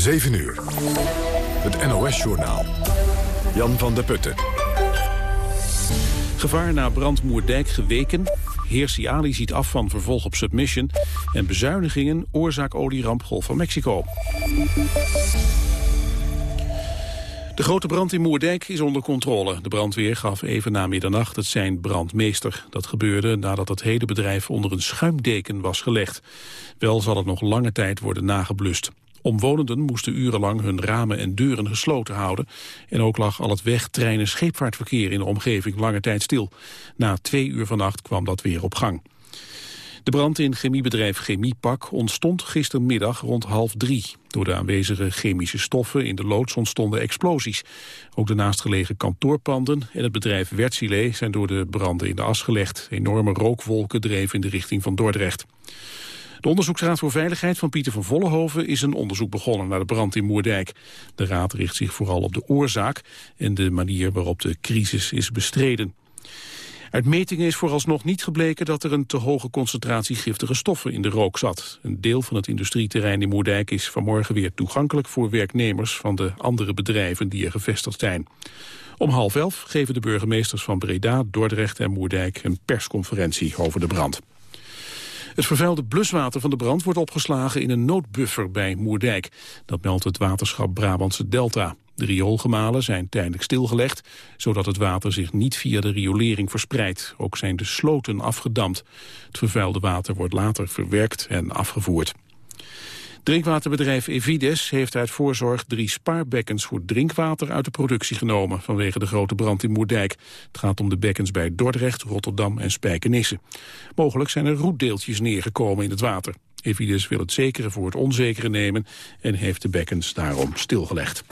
7 uur. Het NOS-journaal. Jan van der Putten. Gevaar na brandmoerdijk geweken. Heer Ali ziet af van vervolg op submission. En bezuinigingen oorzaak olieramp Golf van Mexico. De grote brand in Moerdijk is onder controle. De brandweer gaf even na middernacht het zijn brandmeester. Dat gebeurde nadat het hele bedrijf onder een schuimdeken was gelegd. Wel zal het nog lange tijd worden nageblust. Omwonenden moesten urenlang hun ramen en deuren gesloten houden. En ook lag al het weg, trein- en scheepvaartverkeer in de omgeving lange tijd stil. Na twee uur vannacht kwam dat weer op gang. De brand in chemiebedrijf Chemiepak ontstond gistermiddag rond half drie. Door de aanwezige chemische stoffen in de loods ontstonden explosies. Ook de naastgelegen kantoorpanden en het bedrijf Wertzile zijn door de branden in de as gelegd. Enorme rookwolken dreven in de richting van Dordrecht. De Onderzoeksraad voor Veiligheid van Pieter van Vollenhoven is een onderzoek begonnen naar de brand in Moerdijk. De raad richt zich vooral op de oorzaak en de manier waarop de crisis is bestreden. Uit metingen is vooralsnog niet gebleken dat er een te hoge concentratie giftige stoffen in de rook zat. Een deel van het industrieterrein in Moerdijk is vanmorgen weer toegankelijk voor werknemers van de andere bedrijven die er gevestigd zijn. Om half elf geven de burgemeesters van Breda, Dordrecht en Moerdijk een persconferentie over de brand. Het vervuilde bluswater van de brand wordt opgeslagen in een noodbuffer bij Moerdijk. Dat meldt het waterschap Brabantse Delta. De rioolgemalen zijn tijdelijk stilgelegd, zodat het water zich niet via de riolering verspreidt. Ook zijn de sloten afgedamd. Het vervuilde water wordt later verwerkt en afgevoerd. Drinkwaterbedrijf Evides heeft uit voorzorg drie spaarbekkens voor drinkwater uit de productie genomen vanwege de grote brand in Moerdijk. Het gaat om de bekkens bij Dordrecht, Rotterdam en Spijkenisse. Mogelijk zijn er roetdeeltjes neergekomen in het water. Evides wil het zekere voor het onzekere nemen en heeft de bekkens daarom stilgelegd.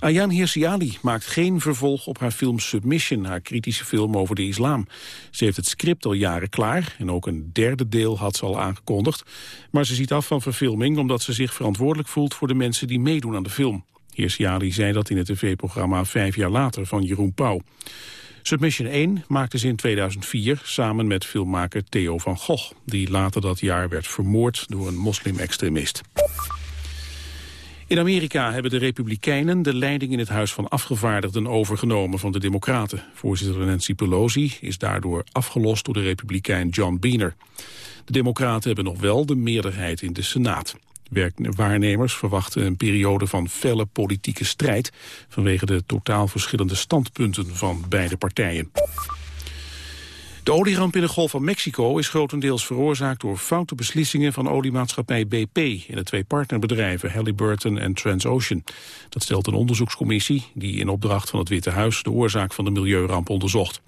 Ayaan Hirsi Ali maakt geen vervolg op haar film Submission, haar kritische film over de islam. Ze heeft het script al jaren klaar en ook een derde deel had ze al aangekondigd. Maar ze ziet af van verfilming omdat ze zich verantwoordelijk voelt voor de mensen die meedoen aan de film. Hirsi Ali zei dat in het tv-programma Vijf jaar later van Jeroen Pauw. Submission 1 maakte ze in 2004 samen met filmmaker Theo van Gogh... die later dat jaar werd vermoord door een moslim-extremist. In Amerika hebben de Republikeinen de leiding in het Huis van Afgevaardigden overgenomen van de Democraten. Voorzitter Nancy Pelosi is daardoor afgelost door de Republikein John Boehner. De Democraten hebben nog wel de meerderheid in de Senaat. Werkwaarnemers verwachten een periode van felle politieke strijd... vanwege de totaal verschillende standpunten van beide partijen. De olieramp in de Golf van Mexico is grotendeels veroorzaakt door foute beslissingen van oliemaatschappij BP en de twee partnerbedrijven Halliburton en Transocean. Dat stelt een onderzoekscommissie die in opdracht van het Witte Huis de oorzaak van de milieuramp onderzocht.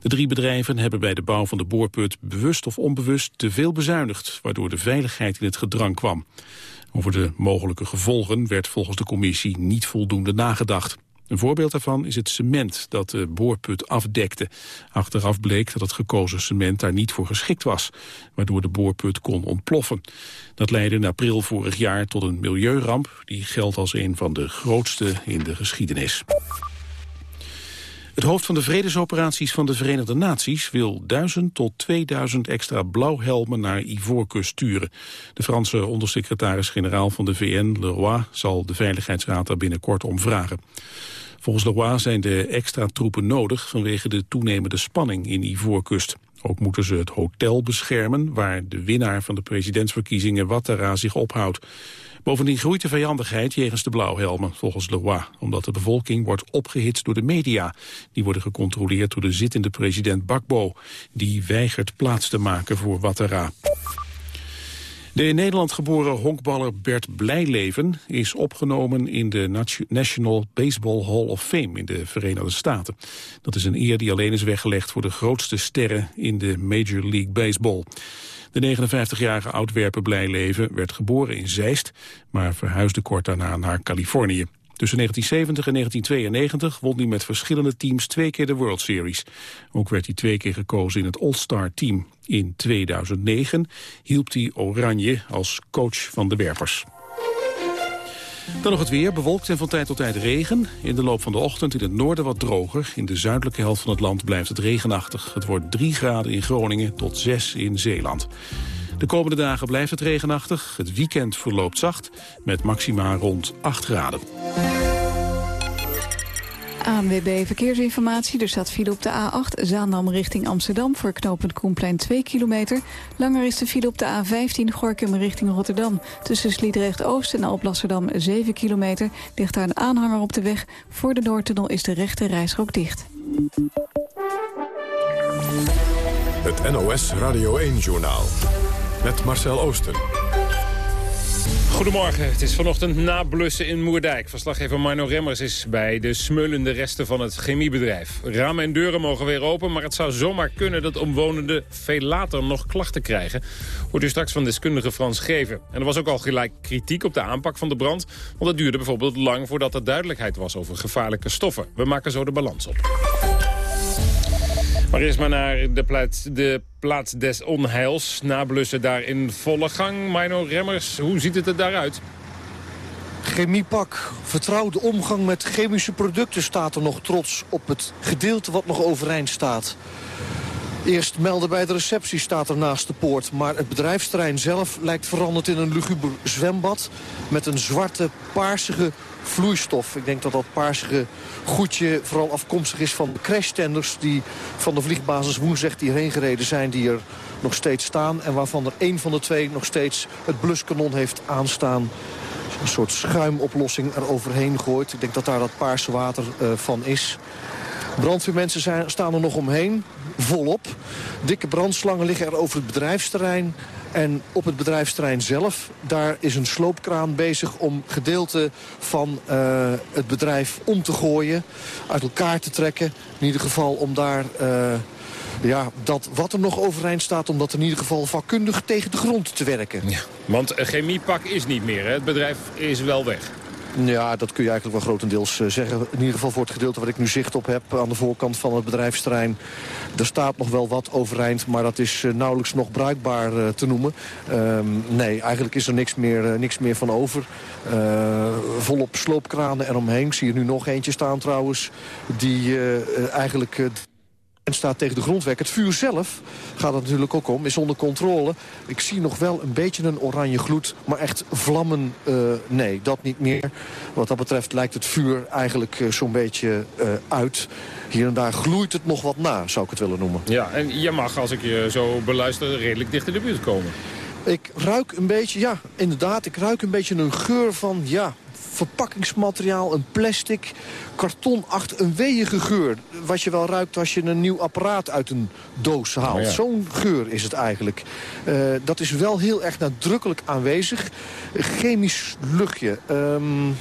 De drie bedrijven hebben bij de bouw van de boorput bewust of onbewust te veel bezuinigd, waardoor de veiligheid in het gedrang kwam. Over de mogelijke gevolgen werd volgens de commissie niet voldoende nagedacht. Een voorbeeld daarvan is het cement dat de boorput afdekte. Achteraf bleek dat het gekozen cement daar niet voor geschikt was, waardoor de boorput kon ontploffen. Dat leidde in april vorig jaar tot een milieuramp die geldt als een van de grootste in de geschiedenis. Het hoofd van de vredesoperaties van de Verenigde Naties wil 1000 tot 2000 extra blauwhelmen naar Ivoorkust sturen. De Franse ondersecretaris-generaal van de VN, Leroy, zal de Veiligheidsraad daar binnenkort om vragen. Volgens Leroy zijn de extra troepen nodig vanwege de toenemende spanning in Ivoorkust. Ook moeten ze het hotel beschermen waar de winnaar van de presidentsverkiezingen Ouattara zich ophoudt. Bovendien groeit de vijandigheid jegens de blauwhelmen, volgens Leroy, omdat de bevolking wordt opgehitst door de media. Die worden gecontroleerd door de zittende president Bakbo, die weigert plaats te maken voor Ouattara. De in Nederland geboren honkballer Bert Blijleven is opgenomen in de National Baseball Hall of Fame in de Verenigde Staten. Dat is een eer die alleen is weggelegd voor de grootste sterren in de Major League Baseball. De 59-jarige oudwerper Blijleven werd geboren in Zeist, maar verhuisde kort daarna naar Californië. Tussen 1970 en 1992 won hij met verschillende teams twee keer de World Series. Ook werd hij twee keer gekozen in het All-Star team. In 2009 hielp hij Oranje als coach van de werpers. Dan nog het weer, bewolkt en van tijd tot tijd regen. In de loop van de ochtend in het noorden wat droger. In de zuidelijke helft van het land blijft het regenachtig. Het wordt 3 graden in Groningen tot 6 in Zeeland. De komende dagen blijft het regenachtig. Het weekend verloopt zacht met maxima rond 8 graden. ANWB Verkeersinformatie. Er staat file op de A8 Zaandam richting Amsterdam... voor knooppunt Koenplein 2 kilometer. Langer is de file op de A15 Gorkum richting Rotterdam. Tussen Sliedrecht-Oost en Alblasserdam 7 kilometer. Ligt daar een aanhanger op de weg. Voor de Noordtunnel is de rechte reisrook dicht. Het NOS Radio 1-journaal. Met Marcel Oosten. Goedemorgen, het is vanochtend nablussen in Moerdijk. Verslaggever Marno Remmers is bij de smeulende resten van het chemiebedrijf. Ramen en deuren mogen weer open, maar het zou zomaar kunnen dat omwonenden veel later nog klachten krijgen. Hoort u straks van deskundige Frans Geven. En er was ook al gelijk kritiek op de aanpak van de brand, want het duurde bijvoorbeeld lang voordat er duidelijkheid was over gevaarlijke stoffen. We maken zo de balans op. Maar eerst maar naar de plaats, de plaats des onheils. Nablussen daar in volle gang. Mino Remmers, hoe ziet het er daaruit? Chemiepak. Vertrouwde omgang met chemische producten staat er nog trots op het gedeelte wat nog overeind staat. Eerst melden bij de receptie staat er naast de poort. Maar het bedrijfsterrein zelf lijkt veranderd in een luguber zwembad... met een zwarte, paarsige vloeistof. Ik denk dat dat paarsige goedje vooral afkomstig is van de crashtenders... die van de vliegbasis Woensdag hierheen gereden zijn... die er nog steeds staan en waarvan er één van de twee nog steeds het bluskanon heeft aanstaan een soort schuimoplossing er overheen gooit. Ik denk dat daar dat paarse water uh, van is. Brandweermensen zijn, staan er nog omheen, volop. Dikke brandslangen liggen er over het bedrijfsterrein. En op het bedrijfsterrein zelf, daar is een sloopkraan bezig om gedeelte van uh, het bedrijf om te gooien. Uit elkaar te trekken. In ieder geval om daar... Uh, ja, dat wat er nog overeind staat... om dat in ieder geval vakkundig tegen de grond te werken. Ja, want chemiepak is niet meer, hè? Het bedrijf is wel weg. Ja, dat kun je eigenlijk wel grotendeels eh, zeggen. In ieder geval voor het gedeelte wat ik nu zicht op heb aan de voorkant van het bedrijfsterrein. Er staat nog wel wat overeind, maar dat is eh, nauwelijks nog bruikbaar eh, te noemen. Ehm, nee, eigenlijk is er niks meer, niks meer van over. volop sloopkranen eromheen. Zie er nu nog eentje staan trouwens. Die eigenlijk en staat tegen de grondweg. Het vuur zelf gaat het natuurlijk ook om, is onder controle. Ik zie nog wel een beetje een oranje gloed, maar echt vlammen, uh, nee, dat niet meer. Wat dat betreft lijkt het vuur eigenlijk uh, zo'n beetje uh, uit. Hier en daar gloeit het nog wat na, zou ik het willen noemen. Ja, en je mag, als ik je zo beluister, redelijk dicht in de buurt komen. Ik ruik een beetje, ja, inderdaad, ik ruik een beetje een geur van, ja, verpakkingsmateriaal, een plastic, karton achter een weeige geur. Wat je wel ruikt als je een nieuw apparaat uit een doos haalt. Oh Zo'n geur is het eigenlijk. Uh, dat is wel heel erg nadrukkelijk aanwezig. Chemisch luchtje. Um,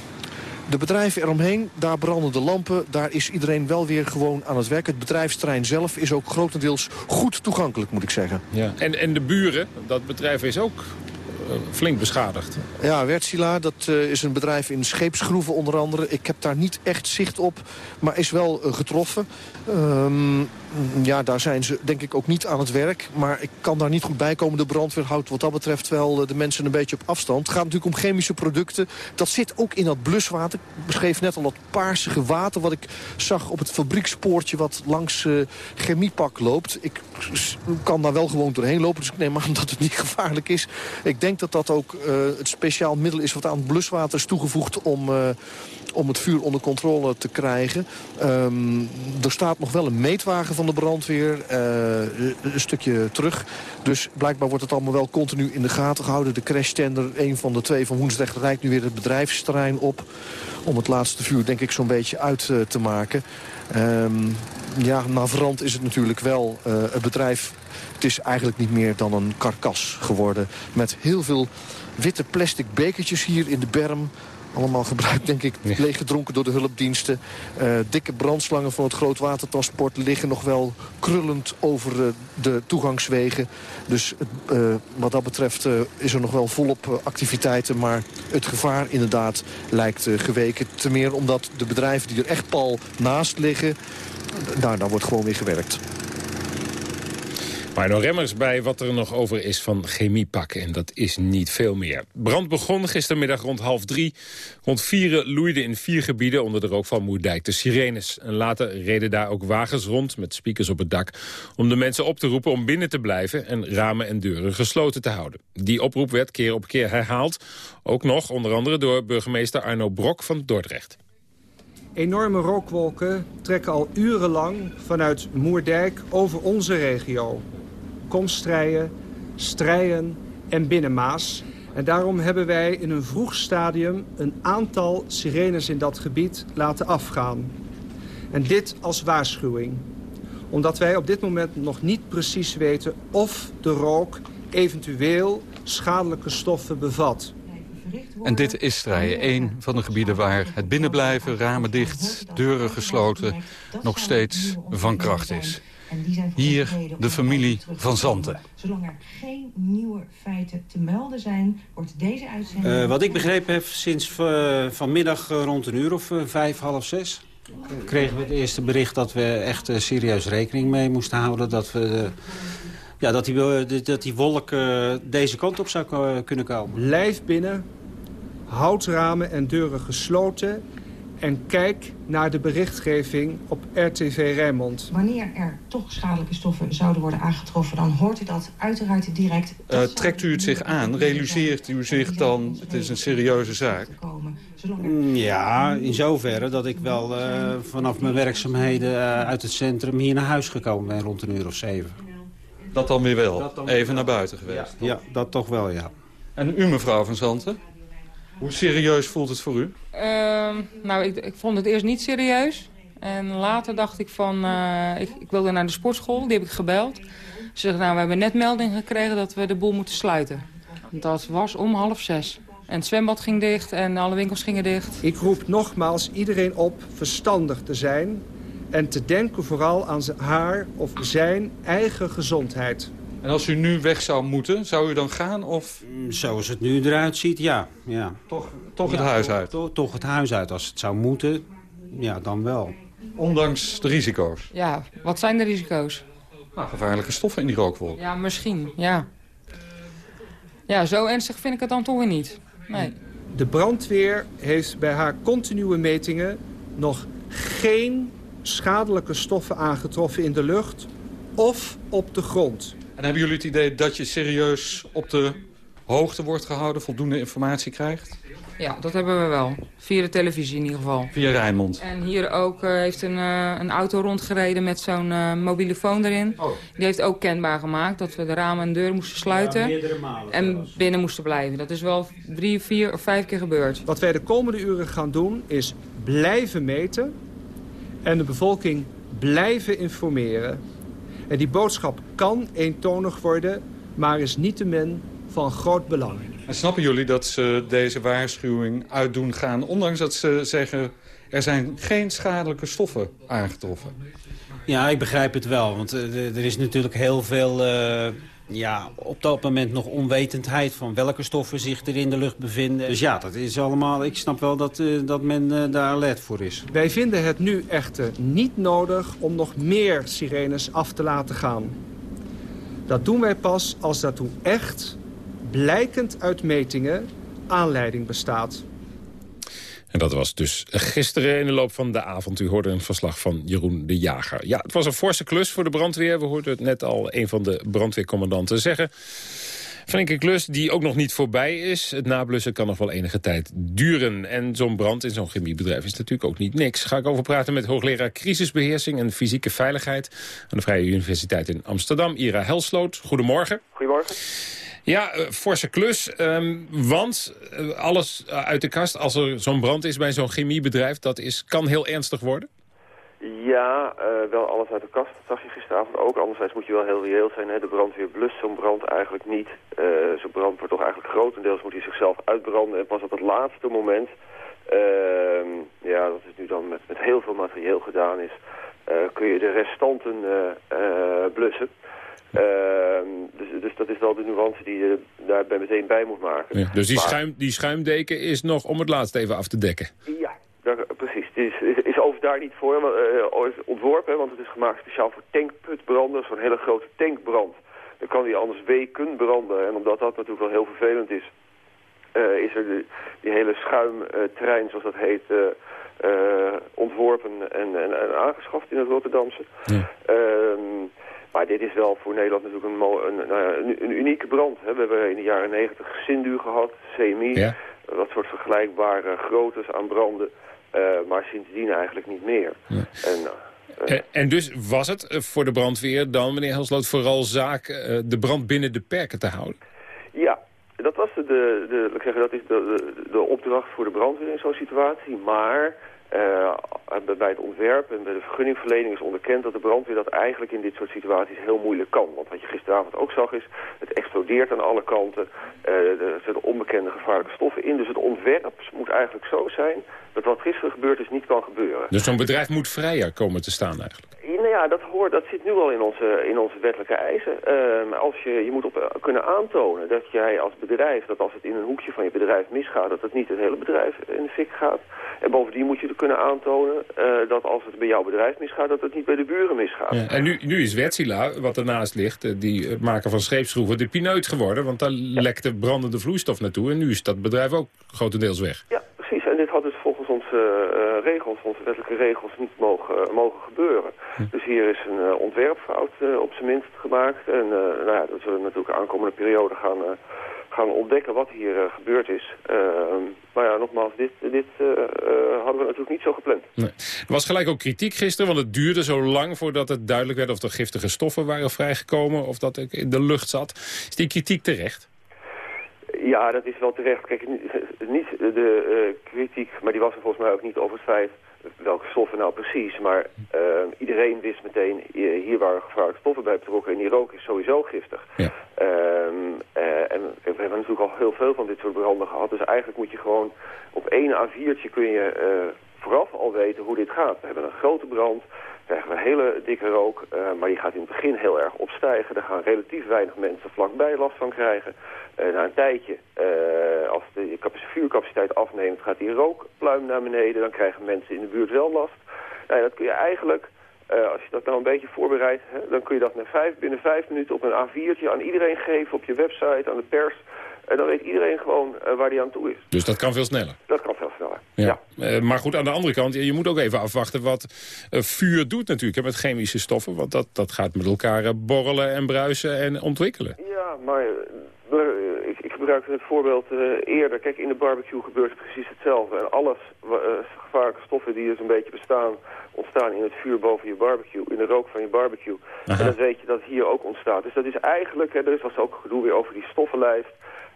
de bedrijven eromheen, daar branden de lampen. Daar is iedereen wel weer gewoon aan het werk. Het bedrijfsterrein zelf is ook grotendeels goed toegankelijk, moet ik zeggen. Ja. En, en de buren, dat bedrijf is ook eh, flink beschadigd. Ja, Wärtsilä, dat uh, is een bedrijf in scheepsgroeven onder andere. Ik heb daar niet echt zicht op, maar is wel uh, getroffen. Um, ja, daar zijn ze denk ik ook niet aan het werk. Maar ik kan daar niet goed bij komen. De brandweer houdt wat dat betreft wel de mensen een beetje op afstand. Het gaat natuurlijk om chemische producten. Dat zit ook in dat bluswater. Ik beschreef net al dat paarsige water... wat ik zag op het fabriekspoortje wat langs uh, chemiepak loopt. Ik kan daar wel gewoon doorheen lopen. Dus ik neem aan dat het niet gevaarlijk is. Ik denk dat dat ook uh, het speciaal middel is wat aan het bluswater is toegevoegd... om... om het vuur onder controle te krijgen. Um, er staat nog wel een meetwagen van de brandweer, uh, een stukje terug. Dus blijkbaar wordt het allemaal wel continu in de gaten gehouden. De crashtender, een van de twee van woensdag, rijdt nu weer het bedrijfsterrein op. Om het laatste vuur denk ik zo'n beetje uit uh, te maken. Um, ja, navrant is het natuurlijk wel. Uh, het bedrijf, het is eigenlijk niet meer dan een karkas geworden. Met heel veel witte plastic bekertjes hier in de berm. Allemaal gebruikt, denk ik, leeggedronken door de hulpdiensten. Uh, dikke brandslangen van het grootwatertransport liggen nog wel krullend over uh, de toegangswegen. Dus uh, wat dat betreft is er nog wel volop activiteiten. Maar het gevaar inderdaad lijkt geweken. Ten meer omdat de bedrijven die er echt pal naast liggen... daar wordt gewoon weer gewerkt. Marno Remmers bij wat er nog over is van chemiepak. En dat is niet veel meer. Brand begon gistermiddag rond half drie. Rond vieren loeiden in vier gebieden onder de rook van Moerdijk de sirenes. En later reden daar ook wagens rond met speakers op het dak... om de mensen op te roepen om binnen te blijven... en ramen en deuren gesloten te houden. Die oproep werd keer op keer herhaald. Ook nog onder andere door burgemeester Arno Brok van Dordrecht. Enorme rookwolken trekken al urenlang vanuit Moerdijk over onze regio. Komstrijen, Strijen en Binnenmaas. En daarom hebben wij in een vroeg stadium een aantal sirenes in dat gebied laten afgaan. En dit als waarschuwing. Omdat wij op dit moment nog niet precies weten of de rook eventueel schadelijke stoffen bevat. En dit is Strijen, één van de gebieden waar het binnenblijven, ramen dicht, deuren gesloten, nog steeds van kracht is. Hier de familie van Zanten. Zolang er geen nieuwe feiten te melden zijn, wordt deze uitzending... Uh, wat ik begrepen heb, sinds uh, vanmiddag uh, rond een uur of vijf, half zes... kregen we het eerste bericht dat we echt serieus rekening mee moesten houden... dat, we, ja, dat, die, dat die wolk deze kant op zou kunnen komen. Blijf binnen, houtramen en deuren gesloten en kijk naar de berichtgeving op RTV Rijnmond. Wanneer er toch schadelijke stoffen zouden worden aangetroffen... dan hoort u dat uiteraard direct... Uh, trekt u het zich aan? Realiseert u zich dan... het is een serieuze zaak? Mm, ja, in zoverre dat ik wel uh, vanaf mijn werkzaamheden... Uh, uit het centrum hier naar huis gekomen ben rond een uur of zeven. Dat dan weer wel? Even naar buiten geweest? Ja, ja, dat toch wel, ja. En u, mevrouw van Zanten? Hoe serieus voelt het voor u? Uh, nou, ik, ik, vond het eerst niet serieus. En later dacht ik van, uh, ik, ik, wilde naar de sportschool, die heb ik gebeld. Ze zeggen, nou, we hebben net melding gekregen dat we de boel moeten sluiten. Dat was om half zes. En het zwembad ging dicht en alle winkels gingen dicht. Ik roep nogmaals iedereen op verstandig te zijn... en te denken vooral aan haar of zijn eigen gezondheid. En als u nu weg zou moeten, zou u dan gaan? Of... Mm, zoals het nu eruit ziet, ja. ja. Toch, toch het huis uit? Toch, toch het huis uit. Als het zou moeten, ja, dan wel. Ondanks de risico's? Ja, wat zijn de risico's? Nou, gevaarlijke stoffen in die rookwolk. Ja, misschien, ja. Ja, zo ernstig vind ik het dan toch weer niet. Nee. De brandweer heeft bij haar continue metingen nog geen schadelijke stoffen aangetroffen in de lucht of op de grond. En hebben jullie het idee dat je serieus op de hoogte wordt gehouden, voldoende informatie krijgt? Ja, dat hebben we wel. Via de televisie in ieder geval. Via Rijnmond. En hier ook uh, heeft een, uh, een auto rondgereden met zo'n uh, mobiele phone erin. Oh. Die heeft ook kenbaar gemaakt dat we de ramen en deuren moesten sluiten. Ja, malen, en binnen moesten blijven. Dat is wel drie, vier of vijf keer gebeurd. Wat wij de komende uren gaan doen is blijven meten en de bevolking blijven informeren. En die boodschap kan eentonig worden, maar is niettemin van groot belang. En snappen jullie dat ze deze waarschuwing uitdoen gaan... ondanks dat ze zeggen er zijn geen schadelijke stoffen aangetroffen? Ja, ik begrijp het wel. Want uh, er is natuurlijk heel veel... Uh, ja, op dat moment nog onwetendheid van welke stoffen zich er in de lucht bevinden. Dus ja, dat is allemaal, ik snap wel dat, uh, dat men uh, daar alert voor is. Wij vinden het nu echter niet nodig om nog meer sirenes af te laten gaan. Dat doen wij pas als daartoe echt, blijkend uit metingen, aanleiding bestaat. En dat was dus gisteren in de loop van de avond. U hoorde een verslag van Jeroen de Jager. Ja, het was een forse klus voor de brandweer. We hoorden het net al een van de brandweercommandanten zeggen. Flinke klus die ook nog niet voorbij is. Het nablussen kan nog wel enige tijd duren. En zo'n brand in zo'n chemiebedrijf is natuurlijk ook niet niks. Ga ik over praten met hoogleraar crisisbeheersing en fysieke veiligheid... aan de Vrije Universiteit in Amsterdam, Ira Helsloot. Goedemorgen. Goedemorgen. Ja, uh, forse klus. Um, want uh, alles uh, uit de kast, als er zo'n brand is bij zo'n chemiebedrijf... dat is, kan heel ernstig worden? Ja, wel alles uit de kast. Dat zag je gisteravond ook. Anderzijds moet je wel heel reëel zijn. Hè? De brandweer blust zo'n brand eigenlijk niet. zo'n brand wordt toch eigenlijk grotendeels moet hij zichzelf uitbranden. En pas op het laatste moment... Ehm, ja, dat is nu dan met, met heel veel materieel gedaan is... kun je de restanten blussen. Ehm, dus, dus, dat is wel de nuance die je daarbij meteen bij moet maken. Ja, dus die, schuim, die schuimdeken is nog om het laatst even af te dekken? Ja, daar, precies. Het is, is, is over daar niet voor uh, ontworpen, want het is gemaakt speciaal voor tankputbranden. Zo'n hele grote tankbrand dan kan die anders weken branden. En omdat dat natuurlijk wel heel vervelend is, is er die hele schuimtrein, zoals dat heet, ontworpen en, en, en, aangeschaft in het Rotterdamse. Ja. Maar dit is wel voor Nederland natuurlijk een, een, nou een, een unieke brand. Hè. We hebben in de jaren negentig Sindu gehad, CMI, wat soort vergelijkbare groottes aan branden. Uh, maar sindsdien eigenlijk niet meer. Ja. En, uh, en, en, dus was het voor de brandweer dan, meneer Helsloot, vooral zaak uh, de brand binnen de perken te houden? Ja, dat was de, de, de, ik zeggen, dat is de, de, de opdracht voor de brandweer in zo'n situatie. Maar uh, bij het ontwerp en bij de vergunningverlening is onderkend dat de brandweer dat eigenlijk in dit soort situaties heel moeilijk kan. Want wat je gisteravond ook zag is, het explodeert aan alle kanten. Uh, er zitten onbekende gevaarlijke stoffen in. Dus het ontwerp moet eigenlijk zo zijn dat wat gisteren gebeurd is niet kan gebeuren. Dus zo'n bedrijf moet vrijer komen te staan eigenlijk? Nou ja, dat, hoort, dat zit nu al in onze, in onze wettelijke eisen. Uh, als je, je moet op, kunnen aantonen dat jij als bedrijf, dat als het in een hoekje van je bedrijf misgaat, dat het niet het hele bedrijf in de fik gaat. En bovendien moet je kunnen aantonen uh, dat als het bij jouw bedrijf misgaat, dat het niet bij de buren misgaat. Ja, en nu, nu is Wetsila, wat ernaast ligt, uh, die maker van scheepsschroeven, de pineut geworden. Want daar ja. lekte brandende vloeistof naartoe en nu is dat bedrijf ook grotendeels weg. Ja, precies. En dit had dus volgens onze uh, regels, onze wettelijke regels, niet mogen, mogen gebeuren. Hm. Dus hier is een ontwerpfout op zijn minst gemaakt. En nou ja, dat zullen we natuurlijk de aankomende periode gaan gaan ontdekken wat hier gebeurd is. Uh, maar ja, nogmaals, dit, dit hadden we natuurlijk niet zo gepland. Nee. Er was gelijk ook kritiek gisteren, want het duurde zo lang voordat het duidelijk werd of er giftige stoffen waren vrijgekomen of dat ik in de lucht zat. Is die kritiek terecht? Ja, dat is wel terecht. Kijk, niet de kritiek, maar die was er volgens mij ook niet over het feit welke stoffen nou precies. Maar uh, iedereen wist meteen, hier waren gevaarlijke stoffen bij betrokken. En die rook is sowieso giftig. Ja. Uh, en we hebben natuurlijk al heel veel van dit soort branden gehad. Dus eigenlijk moet je gewoon op één A4'tje kun je vooraf al weten hoe dit gaat. We hebben een grote brand, krijgen we hele dikke rook. maar die gaat in het begin heel erg opstijgen. Daar gaan relatief weinig mensen vlakbij last van krijgen. Na een tijdje, als de vuurcapaciteit afneemt, gaat die rookpluim naar beneden. Dan krijgen mensen in de buurt wel last. Nou, dat kun je eigenlijk, uh, als je dat nou een beetje voorbereidt, hè, dan kun je dat vijf, binnen vijf minuten op een A4'tje aan iedereen geven, op je website, aan de pers. En dan weet iedereen gewoon waar die aan toe is. Dus dat kan veel sneller? Dat kan veel sneller, ja. ja. maar goed, aan de andere kant, je moet ook even afwachten wat vuur doet natuurlijk met chemische stoffen. Want dat, dat gaat met elkaar borrelen en bruisen en ontwikkelen. Ja, maar gebruikte het voorbeeld uh, eerder. Kijk, in de barbecue gebeurt het precies hetzelfde. En alles, uh, gevaarlijke stoffen die dus een beetje bestaan, ontstaan in het vuur boven je barbecue, in de rook van je barbecue. Aha. En dan weet je dat hier ook ontstaat. Dus dat is eigenlijk, hè, er is was ook gedoe weer over die stoffenlijst.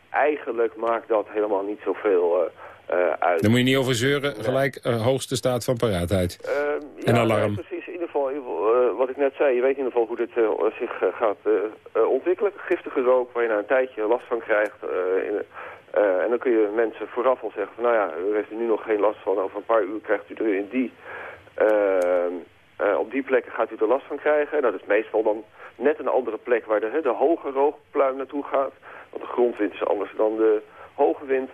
Eigenlijk maakt dat helemaal niet zoveel uh, uit. Daar moet je niet over zeuren, gelijk hoogste staat van paraatheid. Ehm, en alarm. Ja, precies, geval, uh, wat ik net zei, je weet in ieder geval hoe dit uh, zich uh, gaat ontwikkelen. Giftige rook waar je na een tijdje last van krijgt. In, en dan kun je mensen vooraf al zeggen van nou ja, u heeft er nu nog geen last van. Over een paar uur krijgt u er in die, ehm, op die plekken gaat u er last van krijgen. En dat is meestal dan net een andere plek waar de, de hoge rookpluim naartoe gaat. Want de grondwind is anders dan de hoge wind.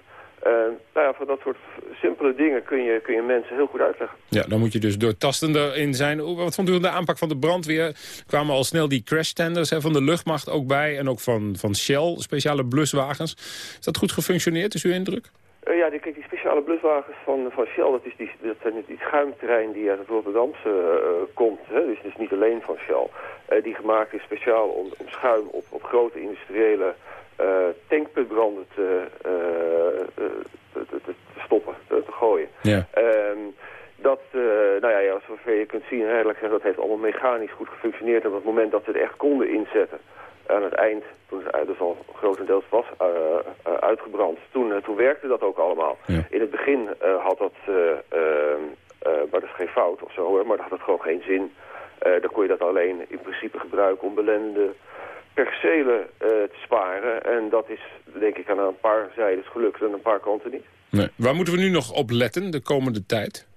Uh, nou ja, van dat soort simpele dingen kun je, kun je mensen heel goed uitleggen. Ja, dan moet je dus doortastender in zijn. Wat vond u van de aanpak van de brandweer? Er kwamen al snel die crashtenders van de luchtmacht ook bij... en ook van, van Shell, speciale bluswagens. Is dat goed gefunctioneerd, is uw indruk? Uh, ja, die, kijk, die speciale bluswagens van, van Shell, dat, is die, dat zijn die schuimterrein die uit het Rotterdamse uh, komt. Hè? Dus, dus niet alleen van Shell. die gemaakt is speciaal om, om schuim op, op grote industriële uh, tankputbranden te, uh, te, stoppen, te, te gooien. Ja. Um, dat, uh, nou ja, ja, zover je kunt zien, zeggen, dat heeft allemaal mechanisch goed gefunctioneerd. En op het moment dat ze het echt konden inzetten, aan het eind, toen het dus al grotendeels was uh, uh, uitgebrand, toen, toen werkte dat ook allemaal. Ja. In het begin had dat, ehm, maar dat is geen fout of zo, maar dat had het gewoon geen zin. dan kon je dat alleen in principe gebruiken om belendende percelen uh, te sparen. En dat is denk ik aan een paar zijdes gelukt en een paar kanten niet. Nee. Waar moeten we nu nog op letten de komende tijd?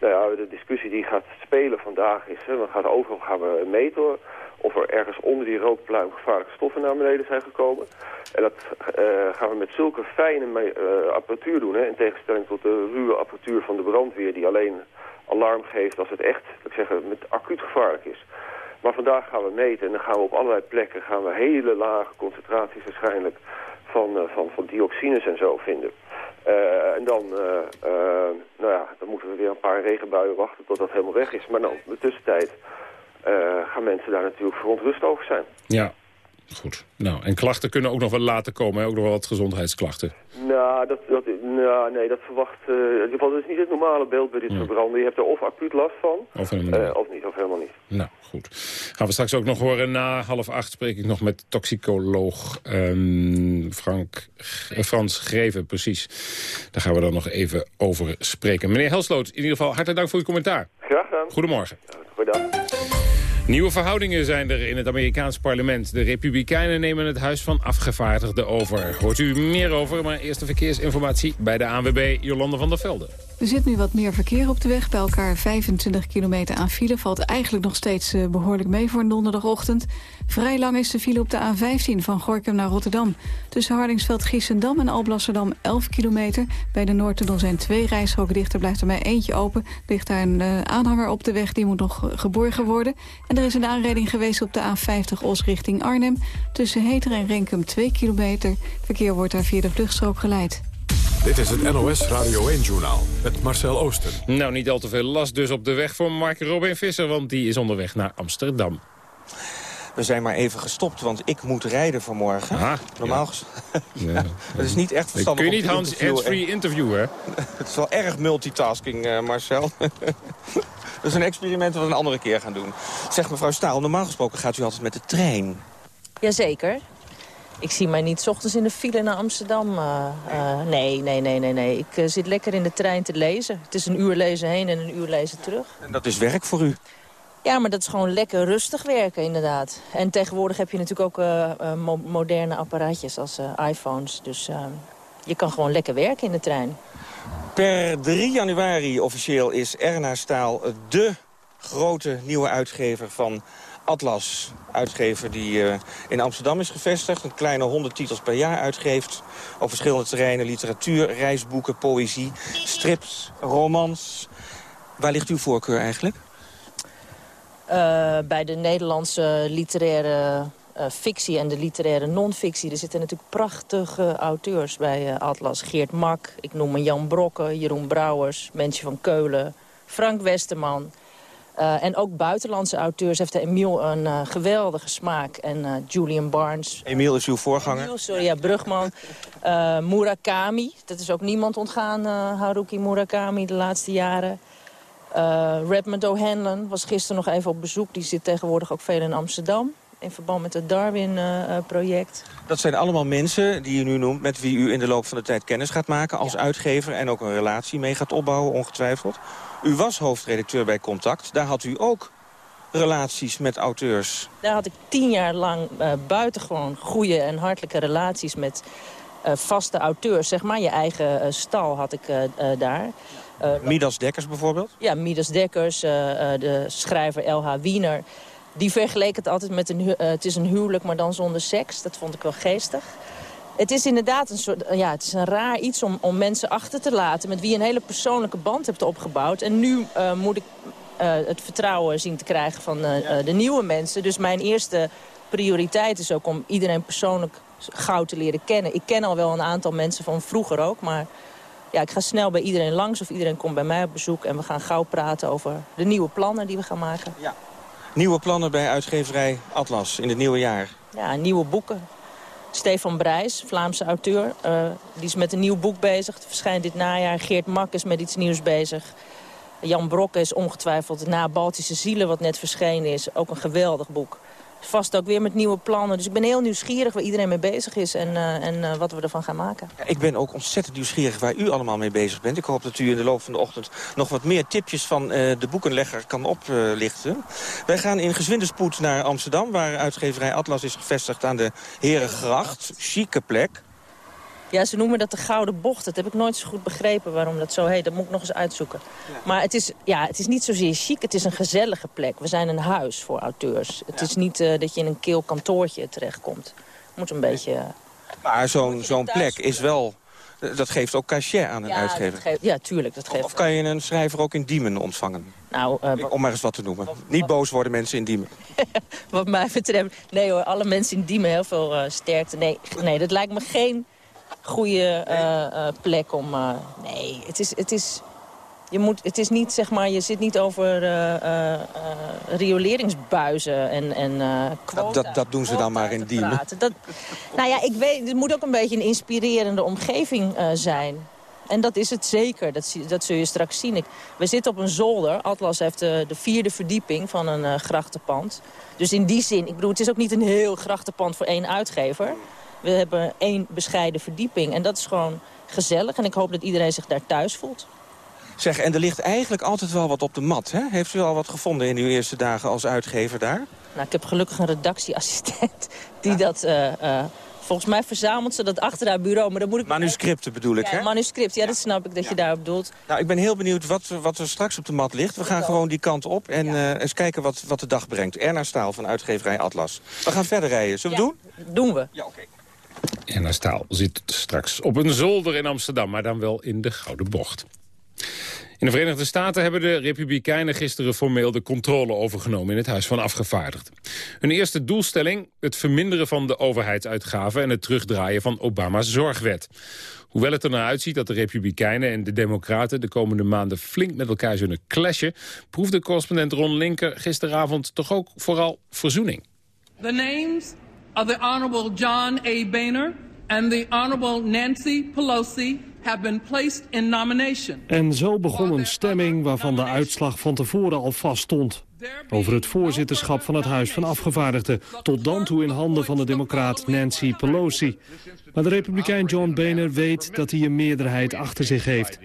Nou ja, de discussie die gaat spelen vandaag is... Hè, we gaan overal gaan we meten of er ergens onder die rookpluim gevaarlijke stoffen naar beneden zijn gekomen. En dat uh, gaan we met zulke fijne uh, apparatuur doen, hè, in tegenstelling tot de ruwe apparatuur van de brandweer... die alleen alarm geeft als het echt, ik zeggen, met acuut gevaarlijk is. Maar vandaag gaan we meten en dan gaan we op allerlei plekken gaan we hele lage concentraties waarschijnlijk van, van, van dioxines en zo vinden. en dan, nou ja, dan moeten we weer een paar regenbuien wachten tot dat helemaal weg is. Maar dan, in de tussentijd gaan mensen daar natuurlijk verontrust over zijn. Ja, Goed. Nou, en klachten kunnen ook nog wel later komen, hè? ook nog wel wat gezondheidsklachten. Nou, dat, dat, nou nee, dat verwacht... Uh, in ieder geval, dat is niet het normale beeld bij dit soort branden. Je hebt er of acuut last van, of, helemaal uh, of niet, of helemaal niet. Nou, goed. Gaan we straks ook nog horen. Na half acht spreek ik nog met toxicoloog um, Frank, uh, Frans Greven, precies. Daar gaan we dan nog even over spreken. Meneer Helsloot, in ieder geval hartelijk dank voor uw commentaar. Graag gedaan. Goedemorgen. Goedendag. Nieuwe verhoudingen zijn er in het Amerikaans parlement. De Republikeinen nemen het Huis van Afgevaardigden over. Hoort u meer over, maar eerste verkeersinformatie bij de ANWB Jolande van der Velde. Er zit nu wat meer verkeer op de weg. Bij elkaar 25 kilometer aan file. Valt eigenlijk nog steeds eh, behoorlijk mee voor een donderdagochtend. Vrij lang is de file op de A15 van Gorkum naar Rotterdam. Tussen Hardingsveld, Giessendam en Alblasserdam 11 kilometer. Bij de Noordtunnel zijn twee rijstroken dicht. Er blijft er maar eentje open. Ligt daar een uh, aanhanger op de weg. Die moet nog geborgen worden. En er is een aanrijding geweest op de A50 Os richting Arnhem. Tussen Heter en Renkum 2 kilometer. Verkeer wordt daar via de vluchtstrook geleid. Dit is het NOS Radio 1-journaal met Marcel Oosten. Nou, niet al te veel last dus op de weg voor Mark Robin Visser... want die is onderweg naar Amsterdam. We zijn maar even gestopt, want ik moet rijden vanmorgen. Aha, Normaal ja. ja. Het is niet echt verstandig Kun je niet hands-free interviewen? het is wel erg multitasking, uh, Marcel. dat is een experiment dat we een andere keer gaan doen. Zeg mevrouw Staal, normaal gesproken gaat u altijd met de trein. Jazeker. Ik zie mij niet s ochtends in de file naar Amsterdam. Uh, uh, nee, nee, nee, nee, nee. Ik uh, zit lekker in de trein te lezen. Het is een uur lezen heen en een uur lezen terug. En dat is werk voor u? Ja, maar dat is gewoon lekker rustig werken, inderdaad. En tegenwoordig heb je natuurlijk ook mo moderne apparaatjes als iPhones. Dus je kan gewoon lekker werken in de trein. Per 3 januari officieel is Erna Staal de grote nieuwe uitgever van Atlas, uitgever die uh, in Amsterdam is gevestigd. Een kleine 100 titels per jaar uitgeeft. Op verschillende terreinen, literatuur, reisboeken, poëzie, strips, romans. Waar ligt uw voorkeur eigenlijk? Uh, bij de Nederlandse literaire uh, fictie en de literaire non-fictie. Er zitten natuurlijk prachtige auteurs bij Atlas. Geert Mak, ik noem me Jan Brokke, Jeroen Brouwers, Mensje van Keulen, Frank Westerman... Uh, en ook buitenlandse auteurs heeft Emiel een uh, geweldige smaak. En uh, Julian Barnes. Emiel is uw voorganger? Emiel, sorry, ja, Brugman. Murakami, dat is ook niemand ontgaan, Haruki Murakami, de laatste jaren. Redmond O'Hanlon was gisteren nog even op bezoek. Die zit tegenwoordig ook veel in Amsterdam. In verband met het Darwin-project. dat zijn allemaal mensen die u nu noemt... met wie u in de loop van de tijd kennis gaat maken als ja. uitgever... en ook een relatie mee gaat opbouwen, ongetwijfeld. U was hoofdredacteur bij Contact. Daar had u ook relaties met auteurs. Daar had ik tien jaar lang uh, buitengewoon goede en hartelijke relaties met uh, vaste auteurs. Zeg maar, je eigen uh, stal had ik daar. Midas Dekkers bijvoorbeeld? Ja, Midas Dekkers, de schrijver L.H. Wiener. Die vergeleek het altijd met een, het is een huwelijk, maar dan zonder seks. Dat vond ik wel geestig. Het is inderdaad een soort, ja, het is een raar iets om, om mensen achter te laten... met wie je een hele persoonlijke band hebt opgebouwd. En nu uh, moet ik uh, het vertrouwen zien te krijgen van uh, de nieuwe mensen. Dus mijn eerste prioriteit is ook om iedereen persoonlijk gauw te leren kennen. Ik ken al wel een aantal mensen van vroeger ook, maar... Ja, ik ga snel bij iedereen langs of iedereen komt bij mij op bezoek... en we gaan gauw praten over de nieuwe plannen die we gaan maken. Ja. Nieuwe plannen bij uitgeverij Atlas in het nieuwe jaar? Ja, nieuwe boeken. Stefan Brijs, Vlaamse auteur. Uh, die is met een nieuw boek bezig. Het verschijnt dit najaar. Geert Mak is met iets nieuws bezig. Jan Brokke is ongetwijfeld na Baltische Zielen, wat net verschenen is. Ook een geweldig boek vast ook weer met nieuwe plannen. Dus ik ben heel nieuwsgierig waar iedereen mee bezig is en, uh, en uh, wat we ervan gaan maken. Ik ben ook ontzettend nieuwsgierig waar u allemaal mee bezig bent. Ik hoop dat u in de loop van de ochtend nog wat meer tipjes van uh, de boekenlegger kan oplichten. Wij gaan in gezwinde spoed naar Amsterdam, waar uitgeverij Atlas is gevestigd aan de Herengracht. Chique plek. Ja, ze noemen dat de gouden bocht. Dat heb ik nooit zo goed begrepen waarom dat zo heet. Dat moet ik nog eens uitzoeken. Ja. Maar het is, ja, het is niet zozeer chic, het is een gezellige plek. We zijn een huis voor auteurs. Het ja. is niet uh, dat je in een keel kantoortje terechtkomt. Het moet een beetje... Maar zo'n zo'n plek is wel dat geeft ook cachet aan een ja, uitgever. ja, tuurlijk. Dat geeft of kan je een schrijver ook in Diemen ontvangen? Nou, uh, Om maar eens wat te noemen. Niet boos worden mensen in Diemen. wat mij betreft, nee hoor, alle mensen in Diemen heel veel sterkte. Nee, nee, dat lijkt me geen goede uh, plek om... nee, het is, het is je, moet, het is niet, zeg maar, je zit niet over rioleringsbuizen en, en quota, dat, dat, doen ze dan maar in Diemen. Dat, nou ja, ik weet, het moet ook een beetje een inspirerende omgeving zijn. En dat is het zeker, dat, dat zul je straks zien. Ik, we zitten op een zolder. Atlas heeft de, de vierde verdieping van een grachtenpand. Dus in die zin, ik bedoel, het is ook niet een heel grachtenpand voor één uitgever. We hebben één bescheiden verdieping en dat is gewoon gezellig. En ik hoop dat iedereen zich daar thuis voelt. Zeg, en er ligt eigenlijk altijd wel wat op de mat. Hè? Heeft u al wat gevonden in uw eerste dagen als uitgever daar? Nou, ik heb gelukkig een redactieassistent die dat... Uh, uh, volgens mij verzamelt ze dat achter haar bureau. Maar dan moet ik Manuscripten bedoel ik, ja, hè? manuscript. Ja, dat snap ik dat je daarop bedoelt. Nou, ik ben heel benieuwd wat, wat er straks op de mat ligt. We gaan gewoon die kant op en uh, eens kijken wat, wat de dag brengt. Erna Staal van uitgeverij Atlas. We gaan verder rijden. Zullen we doen? doen we. Ja, oké. Okay. Erna Staal zit straks op een zolder in Amsterdam, maar dan wel in de Gouden Bocht. In de Verenigde Staten hebben de Republikeinen gisteren formeel de controle overgenomen in het Huis van Afgevaardigden. Hun eerste doelstelling, het verminderen van de overheidsuitgaven en het terugdraaien van Obama's zorgwet. Hoewel het er naar uitziet dat de Republikeinen en de Democraten de komende maanden flink met elkaar zullen clashen, proefde correspondent Ron Linker gisteravond toch ook vooral verzoening. The names of the Honorable John A. Boehner and the Honorable Nancy Pelosi have been placed in nomination. En zo begon een stemming waarvan de uitslag van tevoren al vaststond. Over het voorzitterschap van het Huis van Afgevaardigden. Tot dan toe in handen van de democraat Nancy Pelosi. Maar de republikein John Boehner weet dat hij een meerderheid achter zich heeft.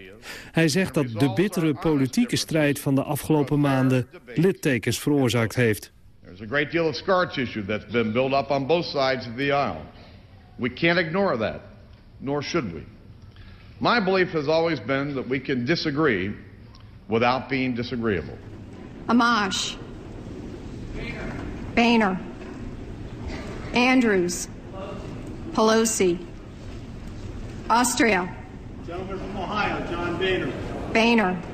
Hij zegt dat de bittere politieke strijd van de afgelopen maanden littekens veroorzaakt heeft. There's a great deal of scar tissue that's been built up on both sides of the aisle. We can't ignore that, nor should we. My belief has always been that we can disagree without being disagreeable. Amash. Boehner. Andrews. Pelosi. Austria. Gentleman from Ohio, John Boehner. Boehner.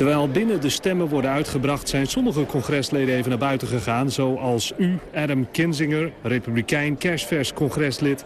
Terwijl binnen de stemmen worden uitgebracht... zijn sommige congresleden even naar buiten gegaan. Zoals u, Adam Kinzinger, republikein, kerstvers congreslid...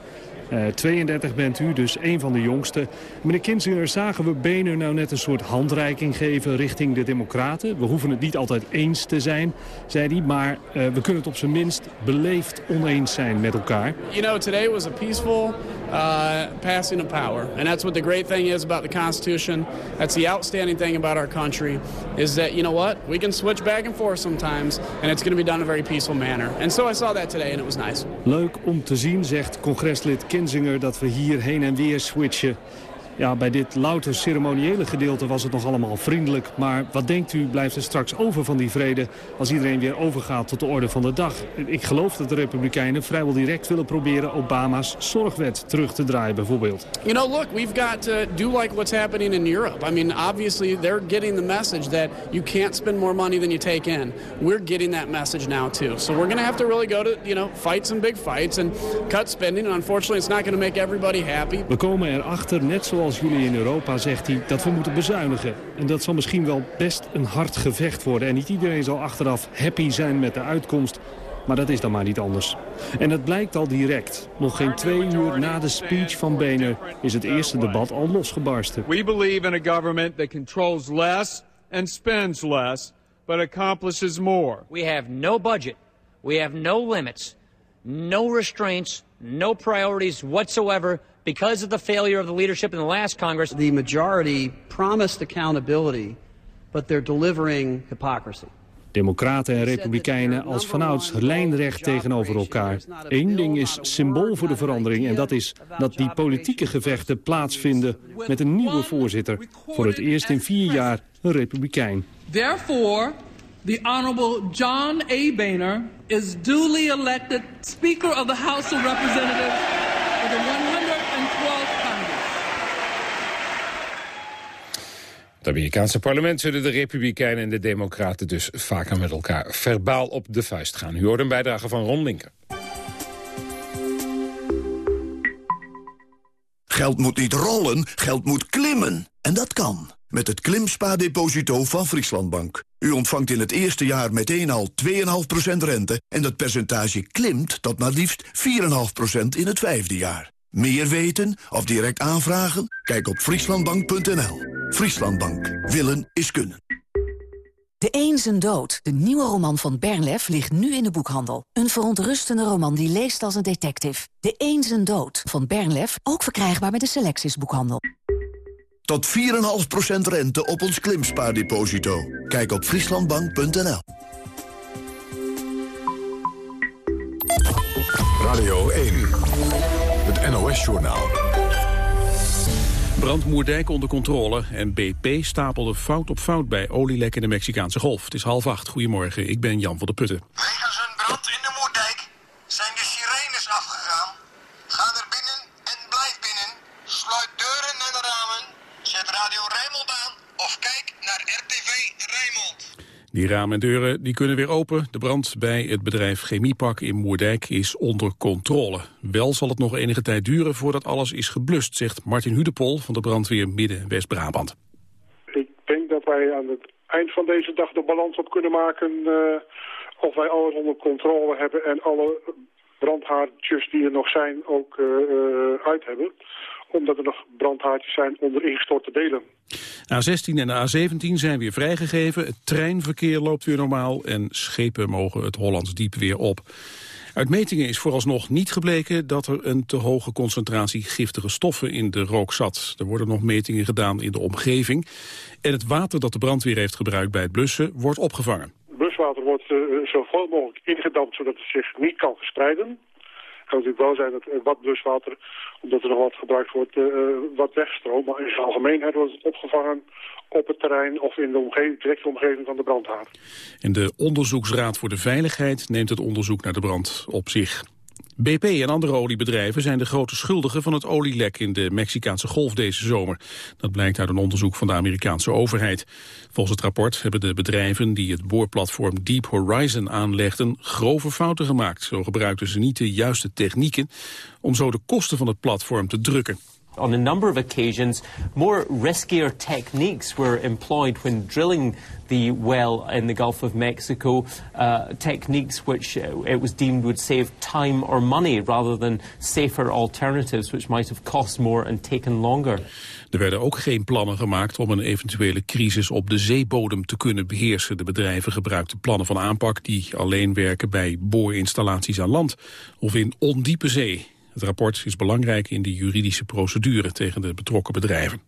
Uh, 32 bent u, dus een van de jongste. Meneer Kinzinger, zagen we Boehner nou net een soort handreiking geven richting de democraten? We hoeven het niet altijd eens te zijn, zei hij, maar uh, we kunnen het op zijn minst beleefd oneens zijn met elkaar. You know, today was a peaceful uh, passing of power. And that's what the great thing is about the Constitution. That's the outstanding thing about our country, is that, you know what, we can switch back and forth sometimes, and it's going to be done in a very peaceful manner. And so I saw that today, and it was nice. Leuk om te zien, zegt congreslid Kinzinger, dat we hier heen en weer switchen. Ja, bij dit louter ceremoniële gedeelte was het nog allemaal vriendelijk. Maar wat denkt u blijft er straks over van die vrede... als iedereen weer overgaat tot de orde van de dag? Ik geloof dat de Republikeinen vrijwel direct willen proberen... Obama's zorgwet terug te draaien bijvoorbeeld. You know, look, we've got to do like what's happening in Europe. I mean, obviously they're getting the message that you can't spend more money than you take in. We're getting that message now too. So we're going to have to really go to, you know, fight some big fights and cut spending. And unfortunately it's not going to make everybody happy. We komen erachter, net zoals zoals jullie in Europa, zegt hij, dat we moeten bezuinigen. En dat zal misschien wel best een hard gevecht worden. En niet iedereen zal achteraf happy zijn met de uitkomst. Maar dat is dan maar niet anders. En dat blijkt al direct. Nog geen twee uur na de speech van Boehner is het eerste debat al losgebarsten. We believe in a government that controls less and spends less, but accomplishes more. We have no budget. We have no limits. No restraints. No priorities whatsoever because of the failure of the leadership in the last Congress. The majority promised accountability, but they're delivering hypocrisy. Democraten en republikeinen als vanouds lijnrecht tegenover elkaar. Eén ding is symbool voor de verandering en dat is dat die politieke gevechten plaatsvinden met een nieuwe voorzitter. Voor het eerst in vier jaar een republikein. Therefore, the Honorable John A. Boehner is duly elected Speaker of the House of Representatives of the 112th Congress. Het Amerikaanse parlement zullen de Republikeinen en de Democraten dus vaker met elkaar verbaal op de vuist gaan. U hoort een bijdrage van Ron Linker. Geld moet niet rollen, geld moet klimmen. En dat kan. Met het Klimspa-deposito van Frieslandbank. U ontvangt in het eerste jaar meteen al 2,5% rente... en dat percentage klimt tot maar liefst 4,5% in het vijfde jaar. Meer weten of direct aanvragen? Kijk op frieslandbank.nl. Frieslandbank. Willen is kunnen. De Een zijn dood, de nieuwe roman van Bernlef, ligt nu in de boekhandel. Een verontrustende roman die leest als een detective. De Een zijn dood van Bernlef, ook verkrijgbaar bij de Selectis boekhandel. Tot 4,5% rente op ons klimspaardeposito. Kijk op frieslandbank.nl. Radio 1, het NOS-journaal. Brand Moerdijk onder controle en BP stapelde fout op fout bij olielek in de Mexicaanse Golf. Het is half acht. Goedemorgen, ik ben Jan van der Putten. Wegens een brand in de Moerdijk zijn de sirenes afgegaan. Ga er binnen en blijf binnen. Sluit deuren en ramen. Zet Radio Rijnmond aan of kijk naar RTV Rijnmond. Die ramen en deuren die kunnen weer open. De brand bij het bedrijf Chemiepak in Moerdijk is onder controle. Wel zal het nog enige tijd duren voordat alles is geblust, zegt Martin Hudepol van de brandweer Midden-West-Brabant. Ik denk dat wij aan het eind van deze dag de balans op kunnen maken uh, of wij alles onder controle hebben en alle brandhaartjes die er nog zijn ook uh, uh, uit hebben omdat er nog brandhaartjes zijn onder ingestorte delen. A16 en A17 zijn weer vrijgegeven, het treinverkeer loopt weer normaal... en schepen mogen het Hollands diep weer op. Uit metingen is vooralsnog niet gebleken dat er een te hoge concentratie giftige stoffen in de rook zat. Er worden nog metingen gedaan in de omgeving. En het water dat de brandweer heeft gebruikt bij het blussen wordt opgevangen. Bluswater wordt uh, zo veel mogelijk ingedampt zodat het zich niet kan verspreiden. Kan natuurlijk wel zijn dat wat bluswater, omdat er nog wat gebruikt wordt, uh, wat wegstroomt. Maar in zijn algemeenheid wordt het opgevangen op het terrein of in de omgeving, directe omgeving van de brandhaard. En de Onderzoeksraad voor de Veiligheid neemt het onderzoek naar de brand op zich. BP en andere oliebedrijven zijn de grote schuldigen van het olielek in de Mexicaanse golf deze zomer. Dat blijkt uit een onderzoek van de Amerikaanse overheid. Volgens het rapport hebben de bedrijven die het boorplatform Deep Horizon aanlegden grove fouten gemaakt. Zo gebruikten ze niet de juiste technieken om zo de kosten van het platform te drukken. On a number of occasions, more riskier techniques were employed when drilling the well in the Gulf of Mexico. Uh, techniques which uh, it was deemed would save time or money rather than safer alternatives which might have cost more and taken longer. Er werden ook geen plannen gemaakt om een eventuele crisis op de zeebodem te kunnen beheersen. De bedrijven gebruikten plannen van aanpak die alleen werken bij boorinstallaties aan land of in ondiepe zee. Het rapport is belangrijk in de juridische procedure tegen de betrokken bedrijven.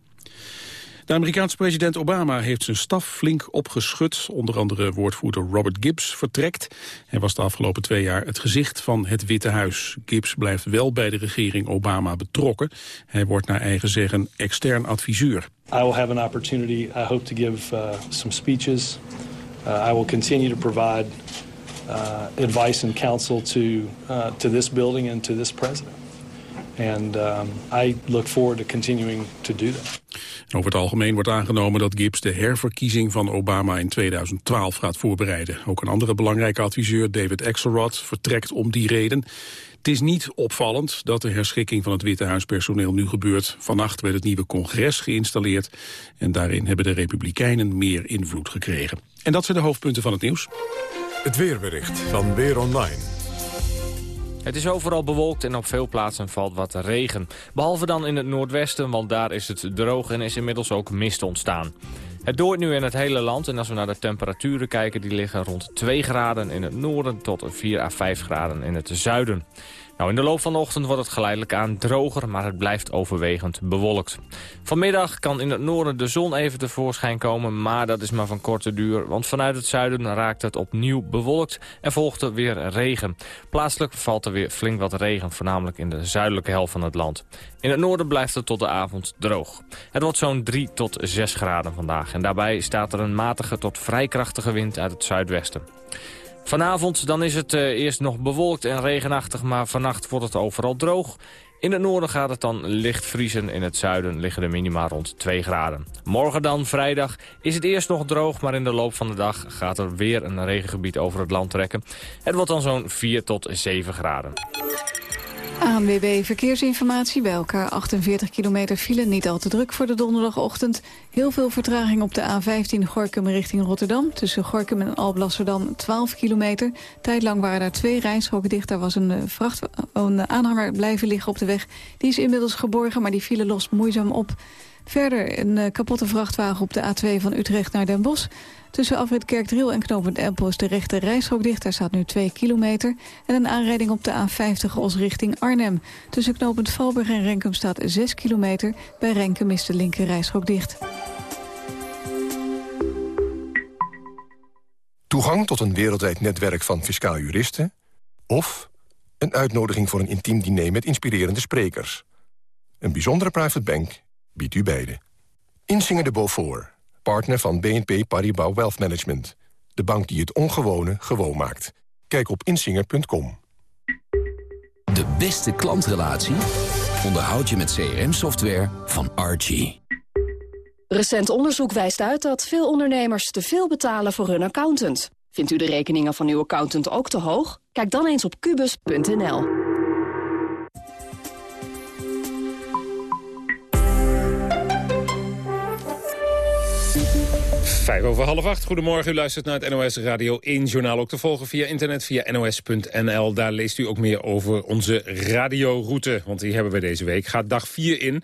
De Amerikaanse president Obama heeft zijn staf flink opgeschud. Onder andere woordvoerder Robert Gibbs vertrekt. Hij was de afgelopen twee jaar het gezicht van het Witte Huis. Gibbs blijft wel bij de regering Obama betrokken. Hij wordt naar eigen zeggen extern adviseur. I will have an opportunity, I hope to give uh, some speeches. Uh, I will continue to provide uh, advice and counsel to, uh, to this building and to this president. And um, I look forward to continuing to do that. Over het algemeen wordt aangenomen dat Gibbs de herverkiezing van Obama in 2012 gaat voorbereiden. Ook een andere belangrijke adviseur, David Axelrod, vertrekt om die reden. Het is niet opvallend dat de herschikking van het Witte Huispersoneel nu gebeurt. Vannacht werd het nieuwe congres geïnstalleerd en daarin hebben de Republikeinen meer invloed gekregen. En dat zijn de hoofdpunten van het nieuws. Het weerbericht van Weer Online. Het is overal bewolkt en op veel plaatsen valt wat regen. Behalve dan in het noordwesten, want daar is het droog en is inmiddels ook mist ontstaan. Het dooit nu in het hele land en als we naar de temperaturen kijken... die liggen rond 2 graden in het noorden tot 4 à 5 graden in het zuiden. Nou, in de loop van de ochtend wordt het geleidelijk aan droger, maar het blijft overwegend bewolkt. Vanmiddag kan in het noorden de zon even tevoorschijn komen, maar dat is maar van korte duur. Want vanuit het zuiden raakt het opnieuw bewolkt en volgt er weer regen. Plaatselijk valt er weer flink wat regen, voornamelijk in de zuidelijke helft van het land. In het noorden blijft het tot de avond droog. Het wordt zo'n 3 tot 6 graden vandaag en daarbij staat er een matige tot vrij krachtige wind uit het zuidwesten. Vanavond dan is het uh, eerst nog bewolkt en regenachtig, maar vannacht wordt het overal droog. In het noorden gaat het dan licht vriezen, in het zuiden liggen de minima rond 2 graden. Morgen dan, vrijdag, is het eerst nog droog, maar in de loop van de dag gaat er weer een regengebied over het land trekken. Het wordt dan zo'n 4 tot 7 graden. ANWB Verkeersinformatie bij elkaar 48 kilometer file. Niet al te druk voor de donderdagochtend. Heel veel vertraging op de A15 Gorkum richting Rotterdam. Tussen Gorkum en Alblasserdam 12 kilometer. Tijdlang waren daar twee rijstroken dicht. Daar was een, eh, vracht, een aanhanger blijven liggen op de weg. Die is inmiddels geborgen, maar die file lost moeizaam op. Verder een uh, kapotte vrachtwagen op de A2 van Utrecht naar Den Bosch. Tussen afrit Kerkdriel en knooppunt Empel is de rechte rijstrook dicht. Daar staat nu 2 kilometer. En een aanrijding op de A50 Os richting Arnhem. Tussen knooppunt Valburg en Renkum staat 6 kilometer. Bij Renkum is de linker rijstrook dicht. Toegang tot een wereldwijd netwerk van fiscaal juristen... of een uitnodiging voor een intiem diner met inspirerende sprekers. Een bijzondere private bank biedt u beide. Insinger de Beaufort partner van BNP Paribas Wealth Management. De bank die het ongewone gewoon maakt. Kijk op insinger.com. De beste klantrelatie onderhoud je met CRM-software van Archie. Recent onderzoek wijst uit dat veel ondernemers te veel betalen voor hun accountant. Vindt u de rekeningen van uw accountant ook te hoog? Kijk dan eens op kubus.nl. Vijf over half acht. Goedemorgen, u luistert naar het NOS Radio 1 journaal. Ook te volgen via internet, via nos.nl. Daar leest u ook meer over onze radioroute. Want die hebben we deze week. Gaat dag 4 in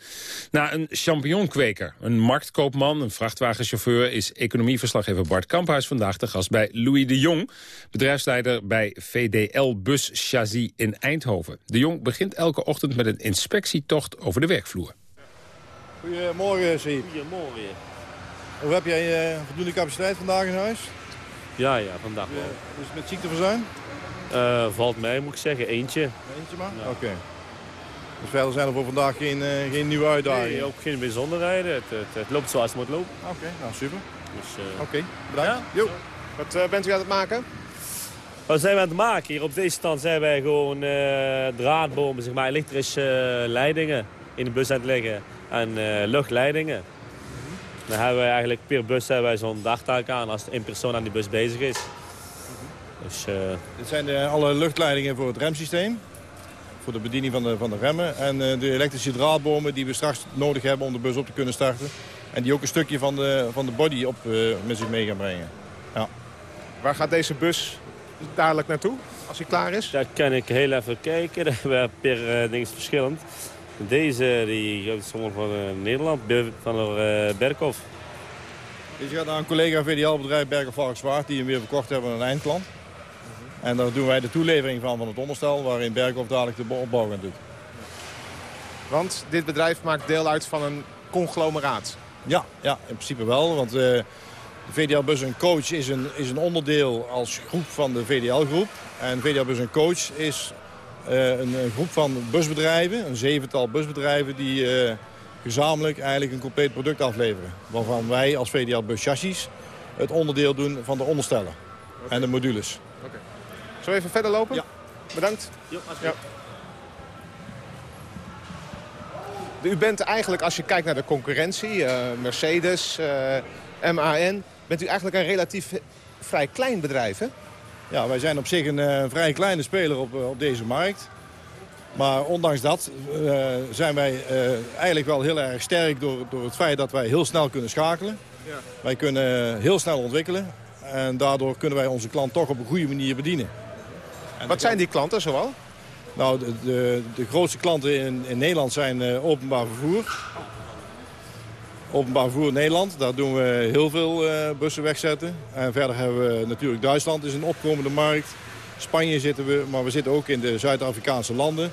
naar een champignonkweker. Een marktkoopman, een vrachtwagenchauffeur... is economieverslaggever Bart Kamphuis vandaag de gast bij Louis de Jong... bedrijfsleider bij VDL Bus Chassis in Eindhoven. De Jong begint elke ochtend met een inspectietocht over de werkvloer. Goedemorgen, Siep. Goedemorgen. Hoe heb jij uh, voldoende capaciteit vandaag in huis? Ja, ja, vandaag wel. dus met ziekteverzuim? Uh, valt mij, moet ik zeggen, eentje. Eentje maar? Oké. Dus verder zijn er voor vandaag geen, uh, geen nieuwe uitdagingen? Nee, ook geen bijzonderheden. Het, het, het, loopt zoals het moet lopen. Oké, nou super. Dus, Oké, bedankt. Ja? Wat bent u aan het maken? Wat zijn we aan het maken? Hier op deze stand zijn wij gewoon draadbomen, zeg maar, elektrische leidingen in de bus aan het leggen. En luchtleidingen. Dan hebben wij eigenlijk per bus hebben wij zo'n dagtaak aan als één persoon aan die bus bezig is. Dus, uh... Dit zijn de, alle luchtleidingen voor het remsysteem. Voor de bediening van de, van de remmen. En uh, de elektrische draadbomen die we straks nodig hebben om de bus op te kunnen starten. En die ook een stukje van de, van de body op uh, met zich mee gaan brengen. Ja. Waar gaat deze bus dadelijk naartoe, als hij klaar is? Daar kan ik heel even kijken. Dat hebben per ding verschillend. Deze die is van Nederland, van de Berkhof. Deze gaat naar een collega VDL-bedrijf Berkhof Valkswaard... die hem weer verkocht hebben aan een eindklant. En daar doen wij de toelevering van van het onderstel... waarin Berkhof dadelijk de opbouw gaat doen. Want dit bedrijf maakt deel uit van een conglomeraat? Ja, ja in principe wel. Want uh, de VDL Bus en Coach is een, is een onderdeel als groep van de VDL-groep. En VDL Bus en Coach is een, een, groep van busbedrijven, een zevental busbedrijven... die uh, gezamenlijk eigenlijk een compleet product afleveren. Waarvan wij als VDL Bus Chassis het onderdeel doen van de onderstellen en de modules. Okay. Zullen we even verder lopen? Ja. Bedankt. ja. U bent eigenlijk, als je kijkt naar de concurrentie, uh, Mercedes, MAN... bent u eigenlijk een relatief vrij klein bedrijf, hè? Ja, wij zijn op zich een uh, vrij kleine speler op, op deze markt. Maar ondanks dat uh, zijn wij uh, eigenlijk wel heel erg sterk door, door het feit dat wij heel snel kunnen schakelen. Ja. Wij kunnen heel snel ontwikkelen. En daardoor kunnen wij onze klant toch op een goede manier bedienen. En Wat zijn die klanten zoal? Nou, de, de, de grootste klanten in, in Nederland zijn openbaar vervoer. Openbaar vervoer Nederland, daar doen we heel veel uh, bussen wegzetten. En verder hebben we natuurlijk Duitsland is een opkomende markt. Spanje zitten we, maar we zitten ook in de Zuid-Afrikaanse landen.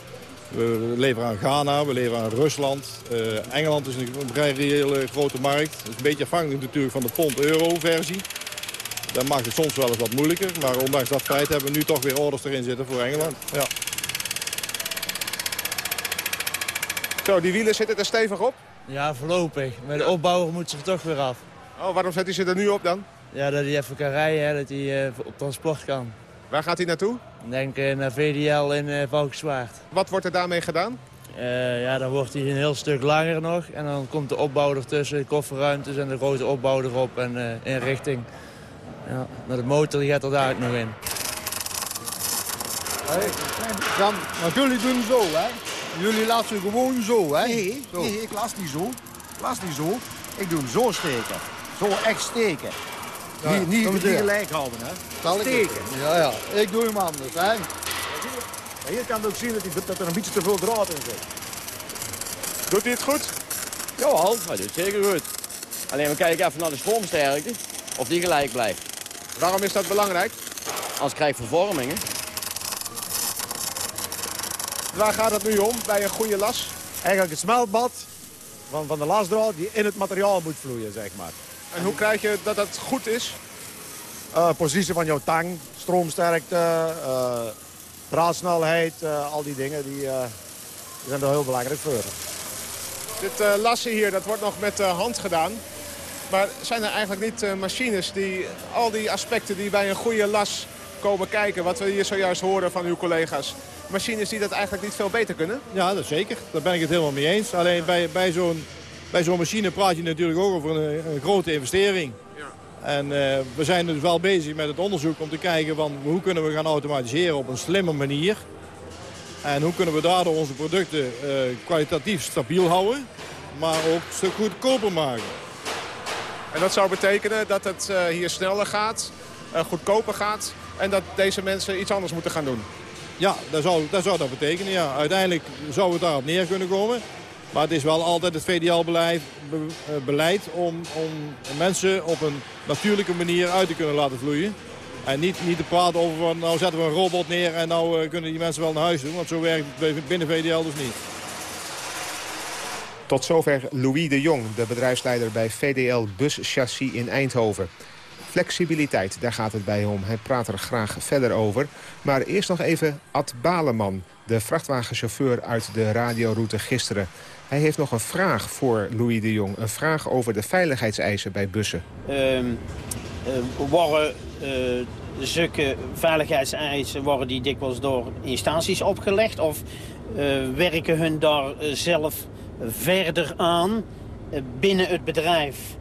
We leveren aan Ghana, we leveren aan Rusland. Uh, Engeland is een vrij reële grote markt. Het is een beetje afhankelijk natuurlijk van de pond-euro versie. Dat maakt het soms wel eens wat moeilijker. Maar ondanks dat feit hebben we nu toch weer orders erin zitten voor Engeland. Ja. Zo, die wielen zitten er stevig op? Ja, voorlopig. Met de opbouwer moet ze er toch weer af. Oh, waarom zet hij ze er nu op dan? Ja, dat hij even kan rijden, hè, dat hij uh, op transport kan. Waar gaat hij naartoe? Ik denk uh, naar VDL in uh, Valkenswaard. Wat wordt er daarmee gedaan? ja, dan wordt hij een heel stuk langer nog. En dan komt de opbouw ertussen, de kofferruimtes en de grote opbouw erop en in richting. Ja, maar de motor die gaat er daar ook nog in. Dan, maar jullie doen zo, hè? Jullie laten gewoon zo, hè? Nee, Zo. nee, ik las niet zo. Ik las niet zo. Ik doe hem zo steken. Zo echt steken. Ja, niet niet, gelijk houden, hè? Zal ik steken. Ja, ja. Ik doe hem anders, hè? Ja, hier kan je ook zien dat, die, dat er een beetje te veel draad in zit. Doet hij het goed? Jawel, hij doet het zeker goed. Alleen we kijken even naar de stroomsterkte. Of die gelijk blijft. Waarom is dat belangrijk? Anders krijg je vervormingen. Waar gaat het nu om bij een goede las? Eigenlijk het smeltbad van, van de lasdraad die in het materiaal moet vloeien, zeg maar. En hoe krijg je dat dat goed is? Eh, positie van jouw tang, stroomsterkte, draadsnelheid, eh, al die dingen die, die zijn er heel belangrijk voor. Dit lassen hier, dat wordt nog met de hand gedaan. Maar zijn er eigenlijk niet machines die al die aspecten die bij een goede las komen kijken... wat we hier zojuist horen van uw collega's... machines die dat eigenlijk niet veel beter kunnen? Ja, dat zeker. Daar ben ik het helemaal mee eens. Alleen bij, bij zo'n bij zo'n machine praat je natuurlijk ook over een, een grote investering. En eh, we zijn dus wel bezig met het onderzoek om te kijken van hoe kunnen we gaan automatiseren op een slimme manier. En hoe kunnen we daardoor onze producten eh, kwalitatief stabiel houden, maar ook een stuk goedkoper maken. En dat zou betekenen dat het eh, hier sneller gaat, goedkoper gaat... en dat deze mensen iets anders moeten gaan doen. Ja, dat zou dat, zou dat betekenen. Ja. Uiteindelijk zou het daarop neer kunnen komen. Maar het is wel altijd het VDL-beleid be- eh, beleid om, om mensen op een natuurlijke manier uit te kunnen laten vloeien. En niet, niet te praten over, nou zetten we een robot neer en nou eh, kunnen die mensen wel naar huis doen. Want zo werkt het binnen VDL dus niet. Tot zover Louis de Jong, de bedrijfsleider bij VDL Bus Chassis in Eindhoven. Flexibiliteit, daar gaat het bij om. Hij praat er graag verder over. Maar eerst nog even Ad Baleman, de vrachtwagenchauffeur uit de radioroute gisteren. Hij heeft nog een vraag voor Louis de Jong. Een vraag over de veiligheidseisen bij bussen. Ehm, eh, worden eh, zulke veiligheidseisen worden die dikwijls door instanties opgelegd? Of eh, werken hun daar eh, zelf verder aan binnen het bedrijf?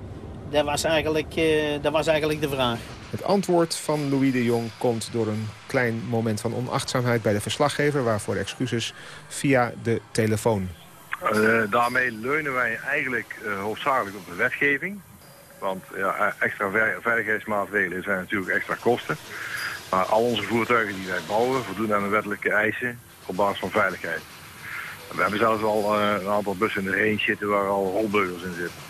Dat was, eigenlijk, eh, dat was eigenlijk de vraag. Het antwoord van Louis de Jong komt door een klein moment van onachtzaamheid bij de verslaggever... waarvoor excuses via de telefoon. Eh, daarmee leunen wij eigenlijk eh, hoofdzakelijk op de wetgeving. Want ja, eh, extra ve- veiligheidsmaatregelen zijn natuurlijk extra kosten. Maar al onze voertuigen die wij bouwen voldoen aan de wettelijke eisen op basis van veiligheid. We hebben zelfs al eh, een aantal bussen in de range zitten waar al rolbeugels in zitten.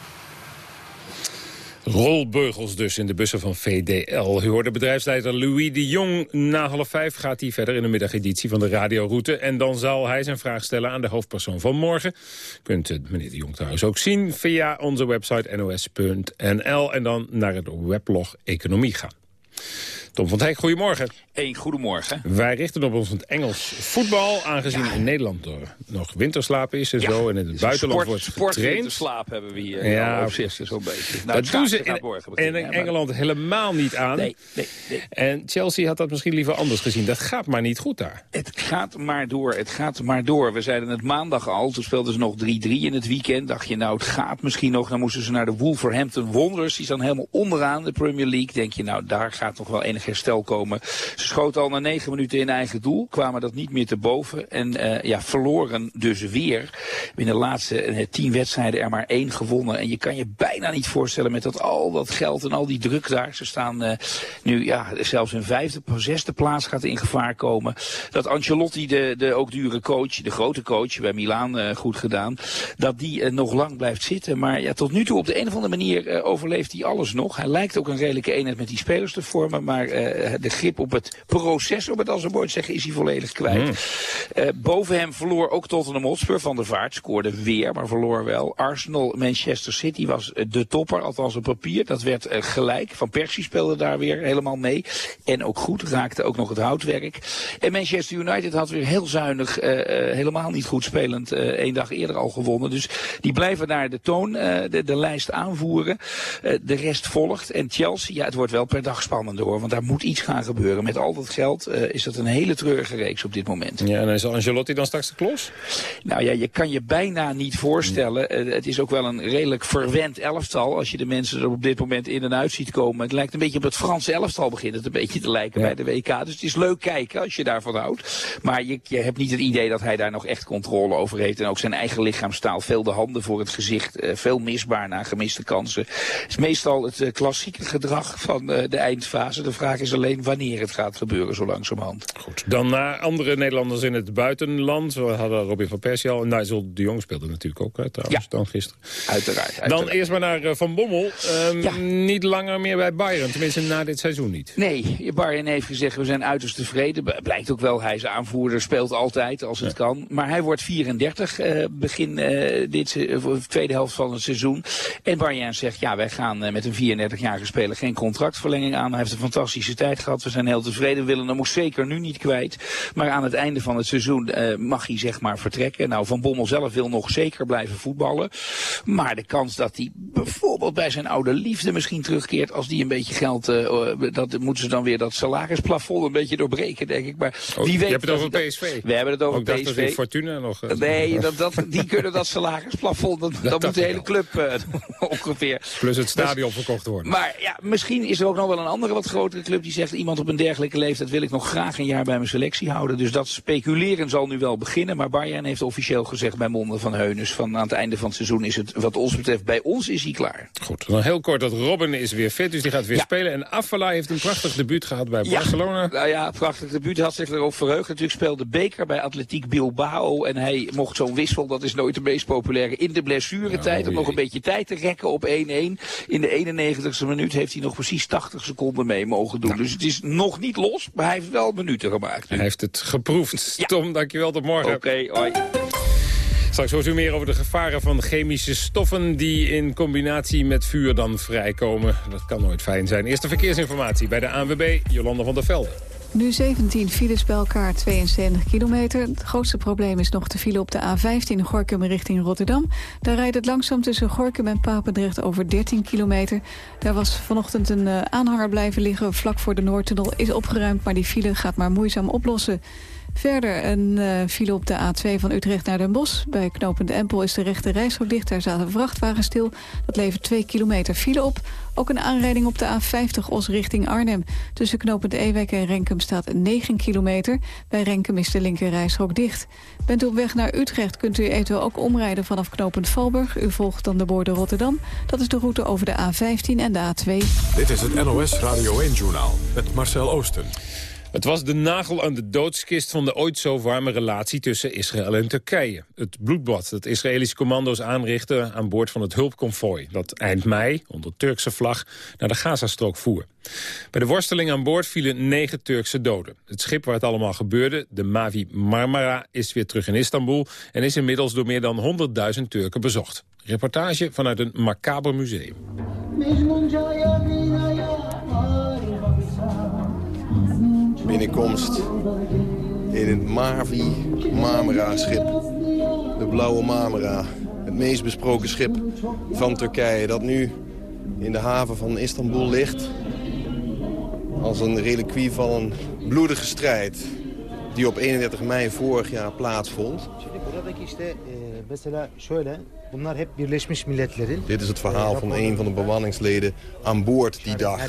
Rolbeugels dus in de bussen van VDL. U hoorde bedrijfsleider Louis de Jong. Na half vijf gaat hij verder in de middageditie van de radioroute. En dan zal hij zijn vraag stellen aan de hoofdpersoon van morgen. Kunt u meneer de Jong trouwens ook zien via onze website nos.nl. En dan naar het weblog Economie gaan. Tom van Dijk, goedemorgen. Eén goedemorgen. Wij richten op ons op het Engels voetbal, aangezien in Nederland er nog winterslaap is en zo. En in het buitenland wordt getraind. hebben we hier. Ja, Ja, opzichten zo'n beetje. Nou, dat doen ze in, morgen in Engeland helemaal niet aan. Nee, nee, nee. En Chelsea had dat misschien liever anders gezien. Dat gaat maar niet goed daar. Het gaat maar door, het gaat maar door. We zeiden het maandag al, toen speelden ze nog 3-3 in het weekend. Dacht je nou, het gaat misschien nog. Dan moesten ze naar de Wolverhampton Wanderers. Die staan helemaal onderaan de Premier League. Denk je nou, daar gaat nog wel enig herstel komen. Ze schoten al na negen minuten in eigen doel. Kwamen dat niet meer te boven. En eh, ja, verloren dus weer. Binnen de laatste eh, tien wedstrijden er maar één gewonnen. En je kan je bijna niet voorstellen met dat al dat geld en al die druk daar. Ze staan eh, nu ja, zelfs een vijfde, zesde plaats gaat in gevaar komen. Dat Ancelotti, de, de ook dure coach, de grote coach bij Milaan goed gedaan. Dat die nog lang blijft zitten. Maar ja, tot nu toe op de een of andere manier overleeft hij alles nog. Hij lijkt ook een redelijke eenheid met die spelers te vormen. Maar eh, de grip op het proces, om het als een woord zeggen, is hij volledig kwijt. Eh, boven hem verloor ook Tottenham Hotspur van der Vaart. Scoorde weer, maar verloor wel. Arsenal, Manchester City was eh, de topper, althans op papier. Dat werd eh, gelijk. Van Persie speelde daar weer helemaal mee. En ook goed, raakte ook nog het houtwerk. En Manchester United had weer heel zuinig, eh, eh, helemaal niet goed spelend, eh één dag eerder al gewonnen. Dus die blijven daar de toon, eh, de, de lijst aanvoeren. Eh, de rest volgt. En Chelsea, ja, het wordt wel per dag spannender hoor. Want daar daar moet iets gaan gebeuren. Met al dat geld uh, is dat een hele treurige reeks op dit moment. Ja, en is Angelotti dan straks de klos? Nou ja, je kan je bijna niet voorstellen. Uh, het is ook wel een redelijk verwend elftal. Als je de mensen er op dit moment in en uit ziet komen. Het lijkt een beetje op het Franse elftal begint het een beetje te lijken ja. bij de WK. Dus het is leuk kijken als je daarvan houdt. Maar je, je hebt niet het idee dat hij daar nog echt controle over heeft. En ook zijn eigen lichaamstaal. Veel de handen voor het gezicht. Uh, veel misbaar na gemiste kansen. Het is meestal het klassieke gedrag van de eindfase. De vraag is alleen wanneer het gaat gebeuren zo langzamerhand. Goed, dan naar andere Nederlanders in het buitenland. We hadden Robin van Persie al. Nigel de Jong speelde natuurlijk ook hè, trouwens ja. dan gisteren. Uiteraard, uiteraard. Dan eerst maar naar Van Bommel. Um, ja. Niet langer meer bij Bayern. Tenminste na dit seizoen niet. Nee, Bayern heeft gezegd we zijn uiterst tevreden. Blijkt ook wel, hij is aanvoerder, speelt altijd als het ja. kan. Maar hij wordt 34 uh, begin uh, dit uh, tweede helft van het seizoen. En Bayern zegt ja wij gaan met een 34-jarige speler geen contractverlenging aan. Hij heeft een fantastische tijd gehad. We zijn heel tevreden. Willen hem ook zeker nu niet kwijt. Maar aan het einde van het seizoen mag hij zeg maar vertrekken. Nou Van Bommel zelf wil nog zeker blijven voetballen. Maar de kans dat hij bijvoorbeeld bij zijn oude liefde misschien terugkeert als die een beetje geld, dat moeten ze dan weer dat salarisplafond een beetje doorbreken, denk ik. Maar oh, wie weet. Je hebt het over PSV. We hebben het over Ook dacht PSV. dat Fortuna nog. Uh, nee, dat, dat, die kunnen dat salarisplafond. Dat, dat, dat moet de hele club ongeveer. Plus het stadion dus, verkocht worden. Maar ja, misschien is er ook nog wel een andere wat grotere club die zegt... iemand op een dergelijke leeftijd wil ik nog graag een jaar bij mijn selectie houden. Dus dat speculeren zal nu wel beginnen. Maar Bayern heeft officieel gezegd bij monden van Heunus... van aan het einde van het seizoen is het wat ons betreft bij ons is hij klaar. Goed, dan heel kort dat Robben is weer fit, dus die gaat weer ja. spelen. En Affala heeft een prachtig debuut gehad bij ja. Barcelona. Nou ja, prachtig debuut. Had zich erop verheugd. Natuurlijk speelde Beker bij Atletiek Bilbao. En hij mocht zo'n wissel, dat is nooit de meest populaire, in de blessuretijd. Ja, om nog een beetje tijd te rekken op 1-1. In de 91ste minuut heeft hij nog precies 80 seconden mee mogen doen. Nou. Dus het is nog niet los, maar hij heeft wel minuten gemaakt. Nu. Hij heeft het geproefd. Ja. Tom, dankjewel. Tot morgen. Oké, okay, hoi. Straks hoort u meer over de gevaren van chemische stoffen... die in combinatie met vuur dan vrijkomen. Dat kan nooit fijn zijn. Eerste verkeersinformatie bij de ANWB, Jolanda van der Velde. Nu 17 files bij elkaar, 72 kilometer. Het grootste probleem is nog de file op de A15 Gorkum richting Rotterdam. Daar rijdt het langzaam tussen Gorkum en Papendrecht over 13 kilometer. Daar was vanochtend een uh, aanhanger blijven liggen vlak voor de Noordtunnel. Is opgeruimd, maar die file gaat maar moeizaam oplossen. Verder een uh, file op de A2 van Utrecht naar Den Bosch. Bij knooppunt Empel is de rechte reishok dicht. Daar zaten vrachtwagens stil. Dat levert 2 kilometer file op. Ook een aanrijding op de A50 Os richting Arnhem. Tussen knooppunt Ewek en Renkum staat 9 kilometer. Bij Renkum is de linker reishok dicht. Bent u op weg naar Utrecht kunt u eventueel ook omrijden vanaf knooppunt Valburg. U volgt dan de borden Rotterdam. Dat is de route over de A15 en de A2. Dit is het NOS Radio 1-journaal met Marcel Oosten. Het was de nagel aan de doodskist van de ooit zo warme relatie tussen Israël en Turkije. Het bloedbad dat Israëlische commando's aanrichten aan boord van het hulpconvooi... dat eind mei, onder Turkse vlag, naar de Gazastrook voer. Bij de worsteling aan boord vielen negen Turkse doden. Het schip waar het allemaal gebeurde, de Mavi Marmara, is weer terug in Istanbul... en is inmiddels door meer dan 100.000 Turken bezocht. Reportage vanuit een macaber museum. Binnenkomst in het Mavi Marmara schip. De blauwe Marmara. Het meest besproken schip van Turkije dat nu in de haven van Istanbul ligt. Als een reliquie van een bloedige strijd die op 31 mei vorig jaar plaatsvond. Bunlar hep Birleşmiş Milletler'in. Dit is het verhaal van een van de bemanningsleden aan boord die dag.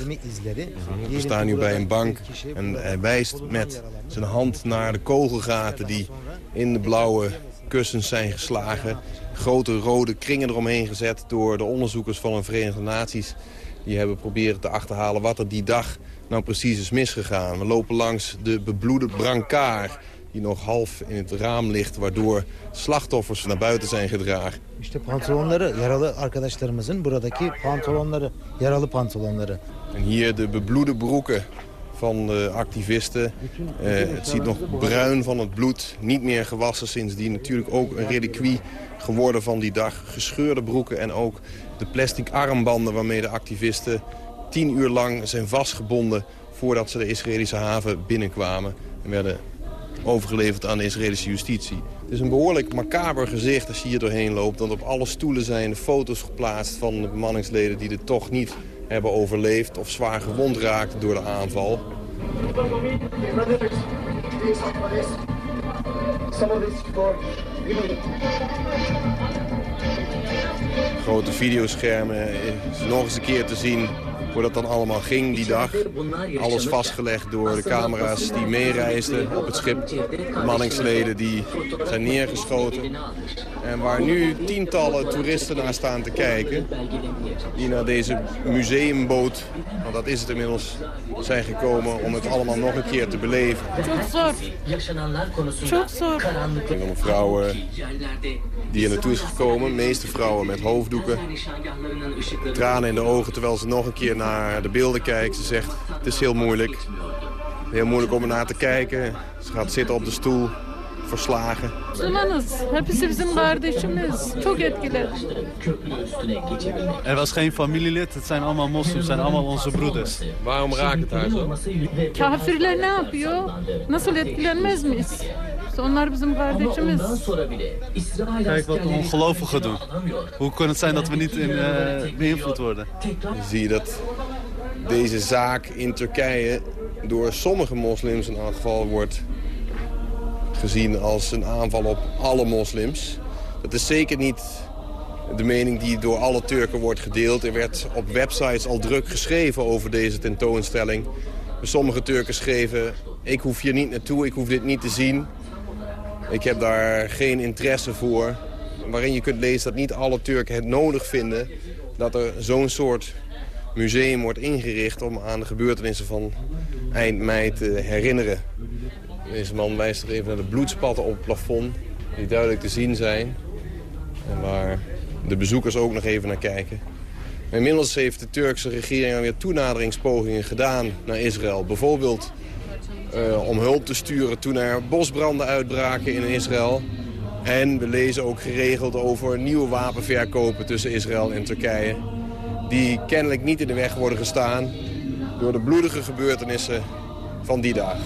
We staan nu bij een bank en hij wijst met zijn hand naar de kogelgaten die in de blauwe kussens zijn geslagen. Grote rode kringen eromheen gezet door de onderzoekers van de Verenigde Naties. Die hebben proberen te achterhalen wat er die dag nou precies is misgegaan. We lopen langs de bebloede brancard die nog half in het raam ligt... waardoor slachtoffers naar buiten zijn gedragen. İşte pantolonları, yaralı arkadaşlarımızın buradaki pantolonları, yaralı pantolonları. En hier de bebloede broeken van de activisten. Uh, het ziet nog bruin van het bloed, niet meer gewassen sindsdien. Natuurlijk ook een reliquie geworden van die dag. Gescheurde broeken en ook de plastic armbanden waarmee de activisten tien uur lang zijn vastgebonden voordat ze de Israëlische haven binnenkwamen. En werden overgeleverd aan de Israëlische justitie. Het is een behoorlijk macaber gezicht als je hier doorheen loopt. Want op alle stoelen zijn foto's geplaatst van de bemanningsleden die er toch niet hebben overleefd of zwaar gewond raakten door de aanval. Grote videoschermen is nog eens een keer te zien hoe dat dan allemaal ging die dag. Alles vastgelegd door de camera's die meereisden op het schip. Manningsleden die zijn neergeschoten. En waar nu tientallen toeristen naar staan te kijken. Die naar deze museumboot, want dat is het inmiddels, zijn gekomen om het allemaal nog een keer te beleven. Een vrouw die er naartoe is gekomen, de meeste vrouwen met hoofddoeken. Tranen in de ogen terwijl ze nog een keer naar de beelden kijkt. Ze zegt, het is heel moeilijk. Heel moeilijk om er naar te kijken. Ze gaat zitten op de stoel, verslagen. Er was geen familielid, het zijn allemaal moslims, het zijn allemaal onze broeders. Waarom raakt het haar zo? Kafirler ne yapıyor? Nasıl etkilenmez miyiz? Onlar bizim kardeşimiz. Kijk wat ongelovigen doen. Hoe kan het zijn dat we niet in, uh, beïnvloed worden? Zie je dat deze zaak in Turkije door sommige moslims in elk geval wordt gezien als een aanval op alle moslims. Dat is zeker niet de mening die door alle Turken wordt gedeeld. Er werd op websites al druk geschreven over deze tentoonstelling. Sommige Turken schreven, ik hoef hier niet naartoe, ik hoef dit niet te zien. Ik heb daar geen interesse voor. Waarin je kunt lezen dat niet alle Turken het nodig vinden... dat er zo'n soort museum wordt ingericht om aan de gebeurtenissen van eind mei te herinneren. Deze man wijst er even naar de bloedspatten op het plafond, die duidelijk te zien zijn. En waar de bezoekers ook nog even naar kijken. Inmiddels heeft de Turkse regering weer toenaderingspogingen gedaan naar Israël. Bijvoorbeeld uh, om hulp te sturen toen er bosbranden uitbraken in Israël. En we lezen ook geregeld over nieuwe wapenverkopen tussen Israël en Turkije. Die kennelijk niet in de weg worden gestaan door de bloedige gebeurtenissen van die dag.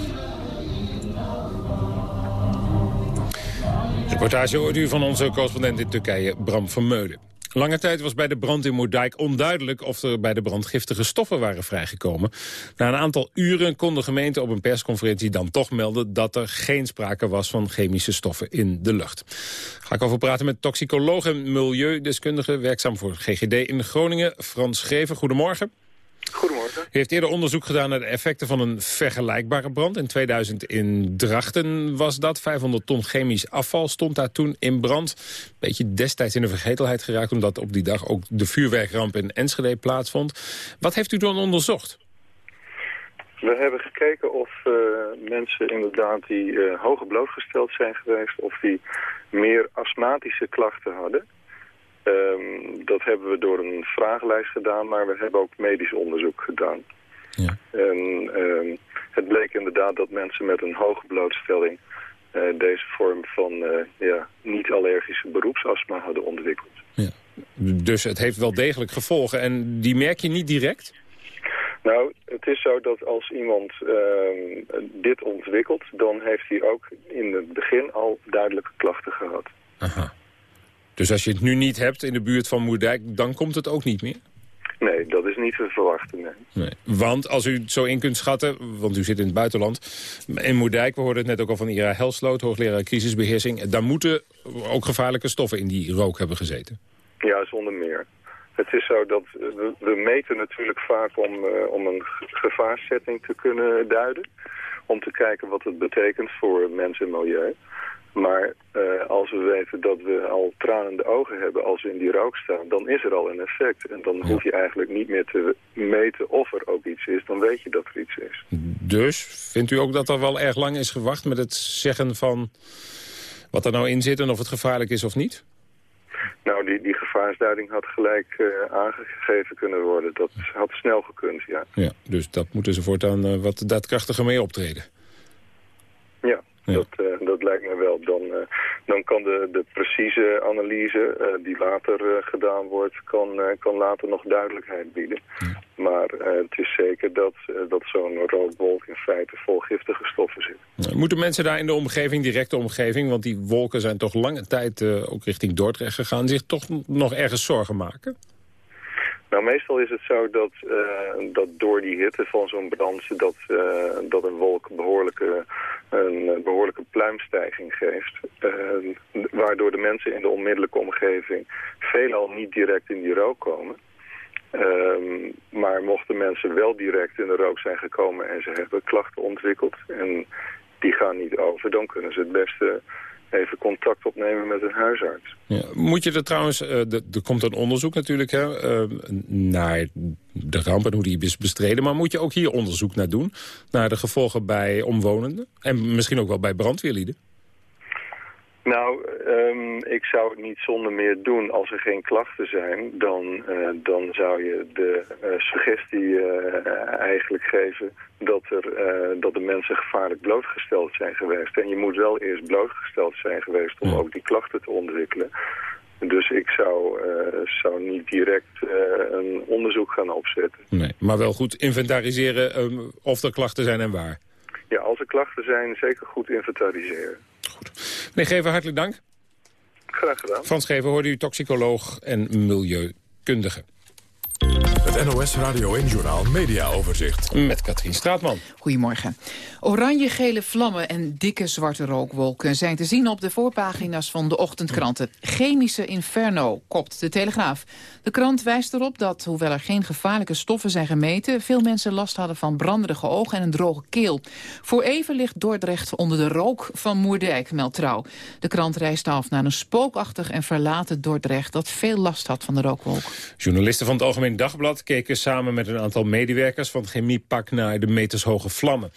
Reportage hoort u van onze correspondent in Turkije, Bram van Meulen. Lange tijd was bij de brand in Moerdijk onduidelijk of er bij de brand giftige stoffen waren vrijgekomen. Na een aantal uren kon de gemeente op een persconferentie dan toch melden dat er geen sprake was van chemische stoffen in de lucht. Ga ik over praten met toxicoloog en milieudeskundige werkzaam voor GGD in Groningen, Frans Scheven. Goedemorgen. Goedemorgen. U heeft eerder onderzoek gedaan naar de effecten van een vergelijkbare brand. In 2000 in Drachten was dat. 500 ton chemisch afval stond daar toen in brand. Beetje destijds in de vergetelheid geraakt... omdat op die dag ook de vuurwerkramp in Enschede plaatsvond. Wat heeft u dan onderzocht? We hebben gekeken of uh, mensen inderdaad die uh, hoger blootgesteld zijn geweest... of die meer astmatische klachten hadden. Um, dat hebben we door een vragenlijst gedaan, maar we hebben ook medisch onderzoek gedaan. Ja. En um, het bleek inderdaad dat mensen met een hoge blootstelling uh, deze vorm van uh, ja, niet-allergische beroepsastma hadden ontwikkeld. Ja. Dus het heeft wel degelijk gevolgen en die merk je niet direct? Nou, het is zo dat als iemand uh, dit ontwikkelt, dan heeft hij ook in het begin al duidelijke klachten gehad. Aha. Dus als je het nu niet hebt in de buurt van Moerdijk, dan komt het ook niet meer? Nee, dat is niet te verwachten, nee. nee. Want als u het zo in kunt schatten, want u zit in het buitenland... in Moerdijk, we hoorden het net ook al van Ira Helsloot... hoogleraar crisisbeheersing, daar moeten ook gevaarlijke stoffen in die rook hebben gezeten. Ja, zonder meer. Het is zo dat we, meten natuurlijk vaak om, uh, om een gevaarsetting te kunnen duiden. Om te kijken wat het betekent voor mens en milieu. Maar uh, als we weten dat we al tranende ogen hebben als we in die rook staan, dan is er al een effect. En dan hoef je eigenlijk niet meer te meten of er ook iets is, dan weet je dat er iets is. Dus vindt u ook dat er wel erg lang is gewacht met het zeggen van wat er nou in zit en of het gevaarlijk is of niet? Nou, die, die gevaarsduiding had gelijk uh, aangegeven kunnen worden. Dat had snel gekund, ja. Ja, dus dat moeten ze voortaan uh, wat daadkrachtiger mee optreden. Ja. Ja. Dat, uh, dat lijkt me wel. Dan, uh, dan kan de, de precieze analyse uh, die later gedaan wordt, kan, kan later nog duidelijkheid bieden. Ja. Maar het is zeker dat, dat zo'n rookwolk in feite vol giftige stoffen zit. Moeten mensen daar in de omgeving, directe omgeving, want die wolken zijn toch lange tijd ook richting Dordrecht gegaan, zich toch nog ergens zorgen maken? Nou, meestal is het zo dat, uh, dat door die hitte van zo'n brand... Dat, uh, dat een wolk behoorlijke, een behoorlijke pluimstijging geeft. Uh, waardoor de mensen in de onmiddellijke omgeving veelal niet direct in die rook komen. Um, maar mochten mensen wel direct in de rook zijn gekomen en ze hebben klachten ontwikkeld... en die gaan niet over, dan kunnen ze het beste even contact opnemen met een huisarts. Ja, moet je er trouwens, uh, er komt een onderzoek natuurlijk hè, uh, naar de ramp en hoe die is bestreden. Maar moet je ook hier onderzoek naar doen? Naar de gevolgen bij omwonenden? En misschien ook wel bij brandweerlieden? Nou, um, ik zou het niet zonder meer doen. Als er geen klachten zijn, dan, uh, dan zou je de uh, suggestie uh, eigenlijk geven dat, er, dat de mensen gevaarlijk blootgesteld zijn geweest. En je moet wel eerst blootgesteld zijn geweest om ook die klachten te ontwikkelen. Dus ik zou, zou niet direct een onderzoek gaan opzetten. Nee, maar wel goed inventariseren um, of er klachten zijn en waar. Ja, als er klachten zijn, zeker goed inventariseren. Goed. Meneer Gever, hartelijk dank. Graag gedaan. Frans Gever hoorde u toxicoloog en milieukundige. Het NOS Radio en Journal Media Overzicht. Met Katrien Straatman. Goedemorgen. Oranje-gele vlammen en dikke zwarte rookwolken zijn te zien op de voorpagina's van de ochtendkranten. Chemische inferno, kopt de Telegraaf. De krant wijst erop dat, hoewel er geen gevaarlijke stoffen zijn gemeten, veel mensen last hadden van branderige ogen en een droge keel. Voor even ligt Dordrecht onder de rook van Moerdijk, meldt Trouw. De krant reist af naar een spookachtig en verlaten Dordrecht dat veel last had van de rookwolk. Journalisten van het Algemeen Dagblad keken samen met een aantal medewerkers van Chemiepak naar de metershoge vlammen.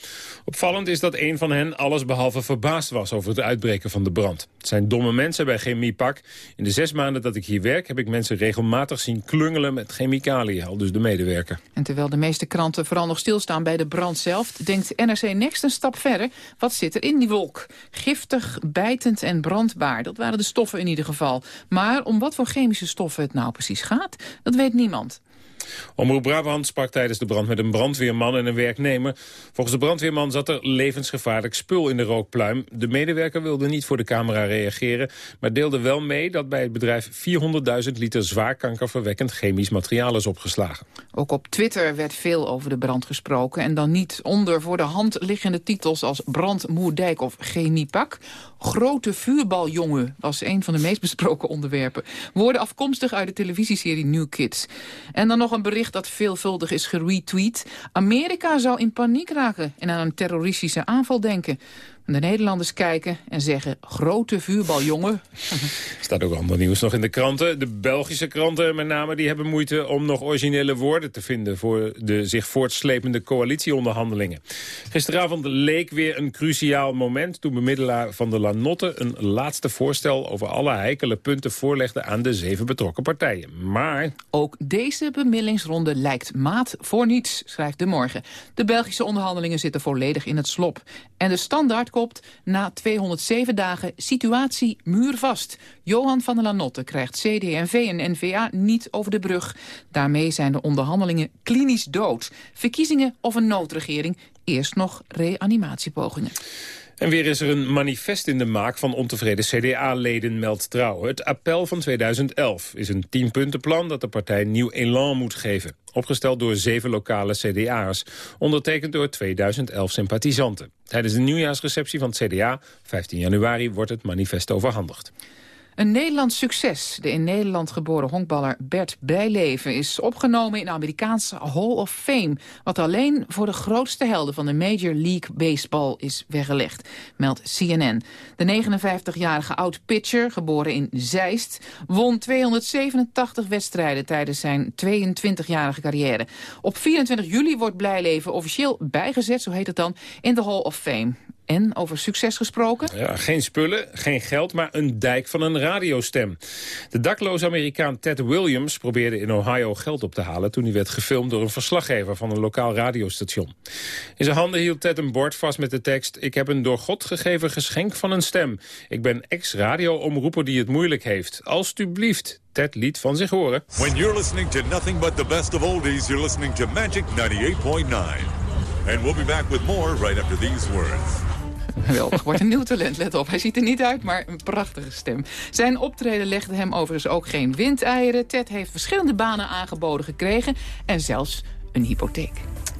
Opvallend is dat een van hen allesbehalve verbaasd was over het uitbreken van de brand. Het zijn domme mensen bij Chemiepak. In de zes maanden dat ik hier werk heb ik mensen regelmatig zien klungelen met chemicaliën, al dus de medewerker. En terwijl de meeste kranten vooral nog stilstaan bij de brand zelf, denkt NRC Next een stap verder. Wat zit er in die wolk? Giftig, bijtend en brandbaar. Dat waren de stoffen in ieder geval. Maar om wat voor chemische stoffen het nou precies gaat, dat weet niemand. Omroep Brabant sprak tijdens de brand met een brandweerman en een werknemer. Volgens de brandweerman zat er levensgevaarlijk spul in de rookpluim. De medewerker wilde niet voor de camera reageren... maar deelde wel mee dat bij het bedrijf 400.000 liter zwaar kankerverwekkend chemisch materiaal is opgeslagen. Ook op Twitter werd veel over de brand gesproken... en dan niet onder voor de hand liggende titels als Brand Moerdijk of Chemiepak. Grote vuurbaljongen was een van de meest besproken onderwerpen. Woorden afkomstig uit de televisieserie New Kids. En dan nog bericht dat veelvuldig is geretweet. Amerika zou in paniek raken en aan een terroristische aanval denken. De Nederlanders kijken en zeggen grote vuurbaljongen. Staat ook ander nieuws nog in de kranten. De Belgische kranten met name die hebben moeite om nog originele woorden te vinden... voor de zich voortslepende coalitieonderhandelingen. Gisteravond leek weer een cruciaal moment... toen bemiddelaar van de Lanotte een laatste voorstel... over alle heikele punten voorlegde aan de zeven betrokken partijen. Maar... Ook deze bemiddelingsronde lijkt maat voor niets, schrijft De Morgen. De Belgische onderhandelingen zitten volledig in het slop. En de standaard na 207 dagen situatie muurvast. Johan van der Lanotte krijgt CD&V en NVA niet over de brug. Daarmee zijn de onderhandelingen klinisch dood. Verkiezingen of een noodregering, eerst nog reanimatiepogingen. En weer is er een manifest in de maak van ontevreden CDA-leden, meldt Trouw. Het appel van 2011 is een tienpuntenplan dat de partij nieuw elan moet geven. Opgesteld door zeven lokale CDA'ers, ondertekend door 2011 sympathisanten. Tijdens de nieuwjaarsreceptie van het CDA, 15 januari, wordt het manifest overhandigd. Een Nederlands succes. De in Nederland geboren honkballer Bert Bijleven is opgenomen in de Amerikaanse Hall of Fame. Wat alleen voor de grootste helden van de Major League Baseball is weggelegd, meldt CNN. De 59-jarige oud-pitcher, geboren in Zeist, won 287 wedstrijden tijdens zijn 22-jarige carrière. Op 24 juli wordt Blijleven officieel bijgezet, zo heet het dan, in de Hall of Fame. En over succes gesproken? Ja, geen spullen, geen geld, maar een dijk van een radiostem. De dakloze Amerikaan Ted Williams probeerde in Ohio geld op te halen... toen hij werd gefilmd door een verslaggever van een lokaal radiostation. In zijn handen hield Ted een bord vast met de tekst... Ik heb een door God gegeven geschenk van een stem. Ik ben ex-radio-omroeper die het moeilijk heeft. Alsjeblieft, Ted liet van zich horen. When you're listening to nothing but the best of oldies... you're listening to Magic 98.9. And we'll be back with more right after these words. Geweldig, wordt een nieuw talent, let op. Hij ziet er niet uit, maar een prachtige stem. Zijn optreden legde hem overigens ook geen windeieren. Ted heeft verschillende banen aangeboden gekregen en zelfs een hypotheek.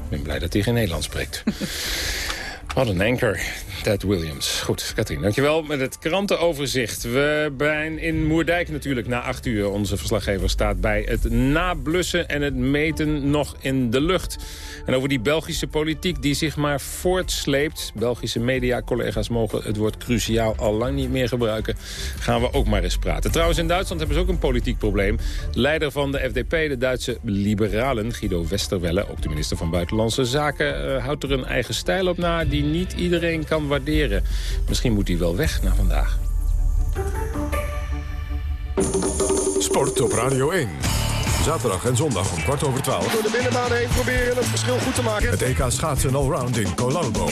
Ik ben blij dat hij geen Nederlands spreekt. Wat een anker. Ted Williams. Goed, Katrien, dankjewel met het krantenoverzicht. We zijn in Moerdijk natuurlijk na acht uur. Onze verslaggever staat bij het nablussen en het meten nog in de lucht. En over die Belgische politiek die zich maar voortsleept... Belgische media-collega's mogen het woord cruciaal al lang niet meer gebruiken... gaan we ook maar eens praten. Trouwens, in Duitsland hebben ze ook een politiek probleem. Leider van de FDP, de Duitse liberalen, Guido Westerwelle... ook de minister van Buitenlandse Zaken, uh, houdt er een eigen stijl op na... die niet iedereen kan waarderen. Misschien moet hij wel weg na vandaag. Sport op Radio 1. Zaterdag en zondag om kwart over twaalf. Door de binnenbaan heen proberen het verschil goed te maken. Het EK schaatsen allround in Colalbo.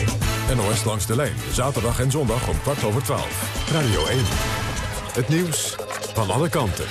NOS langs de lijn. Zaterdag en zondag om kwart over twaalf. Radio 1. Het nieuws van alle kanten.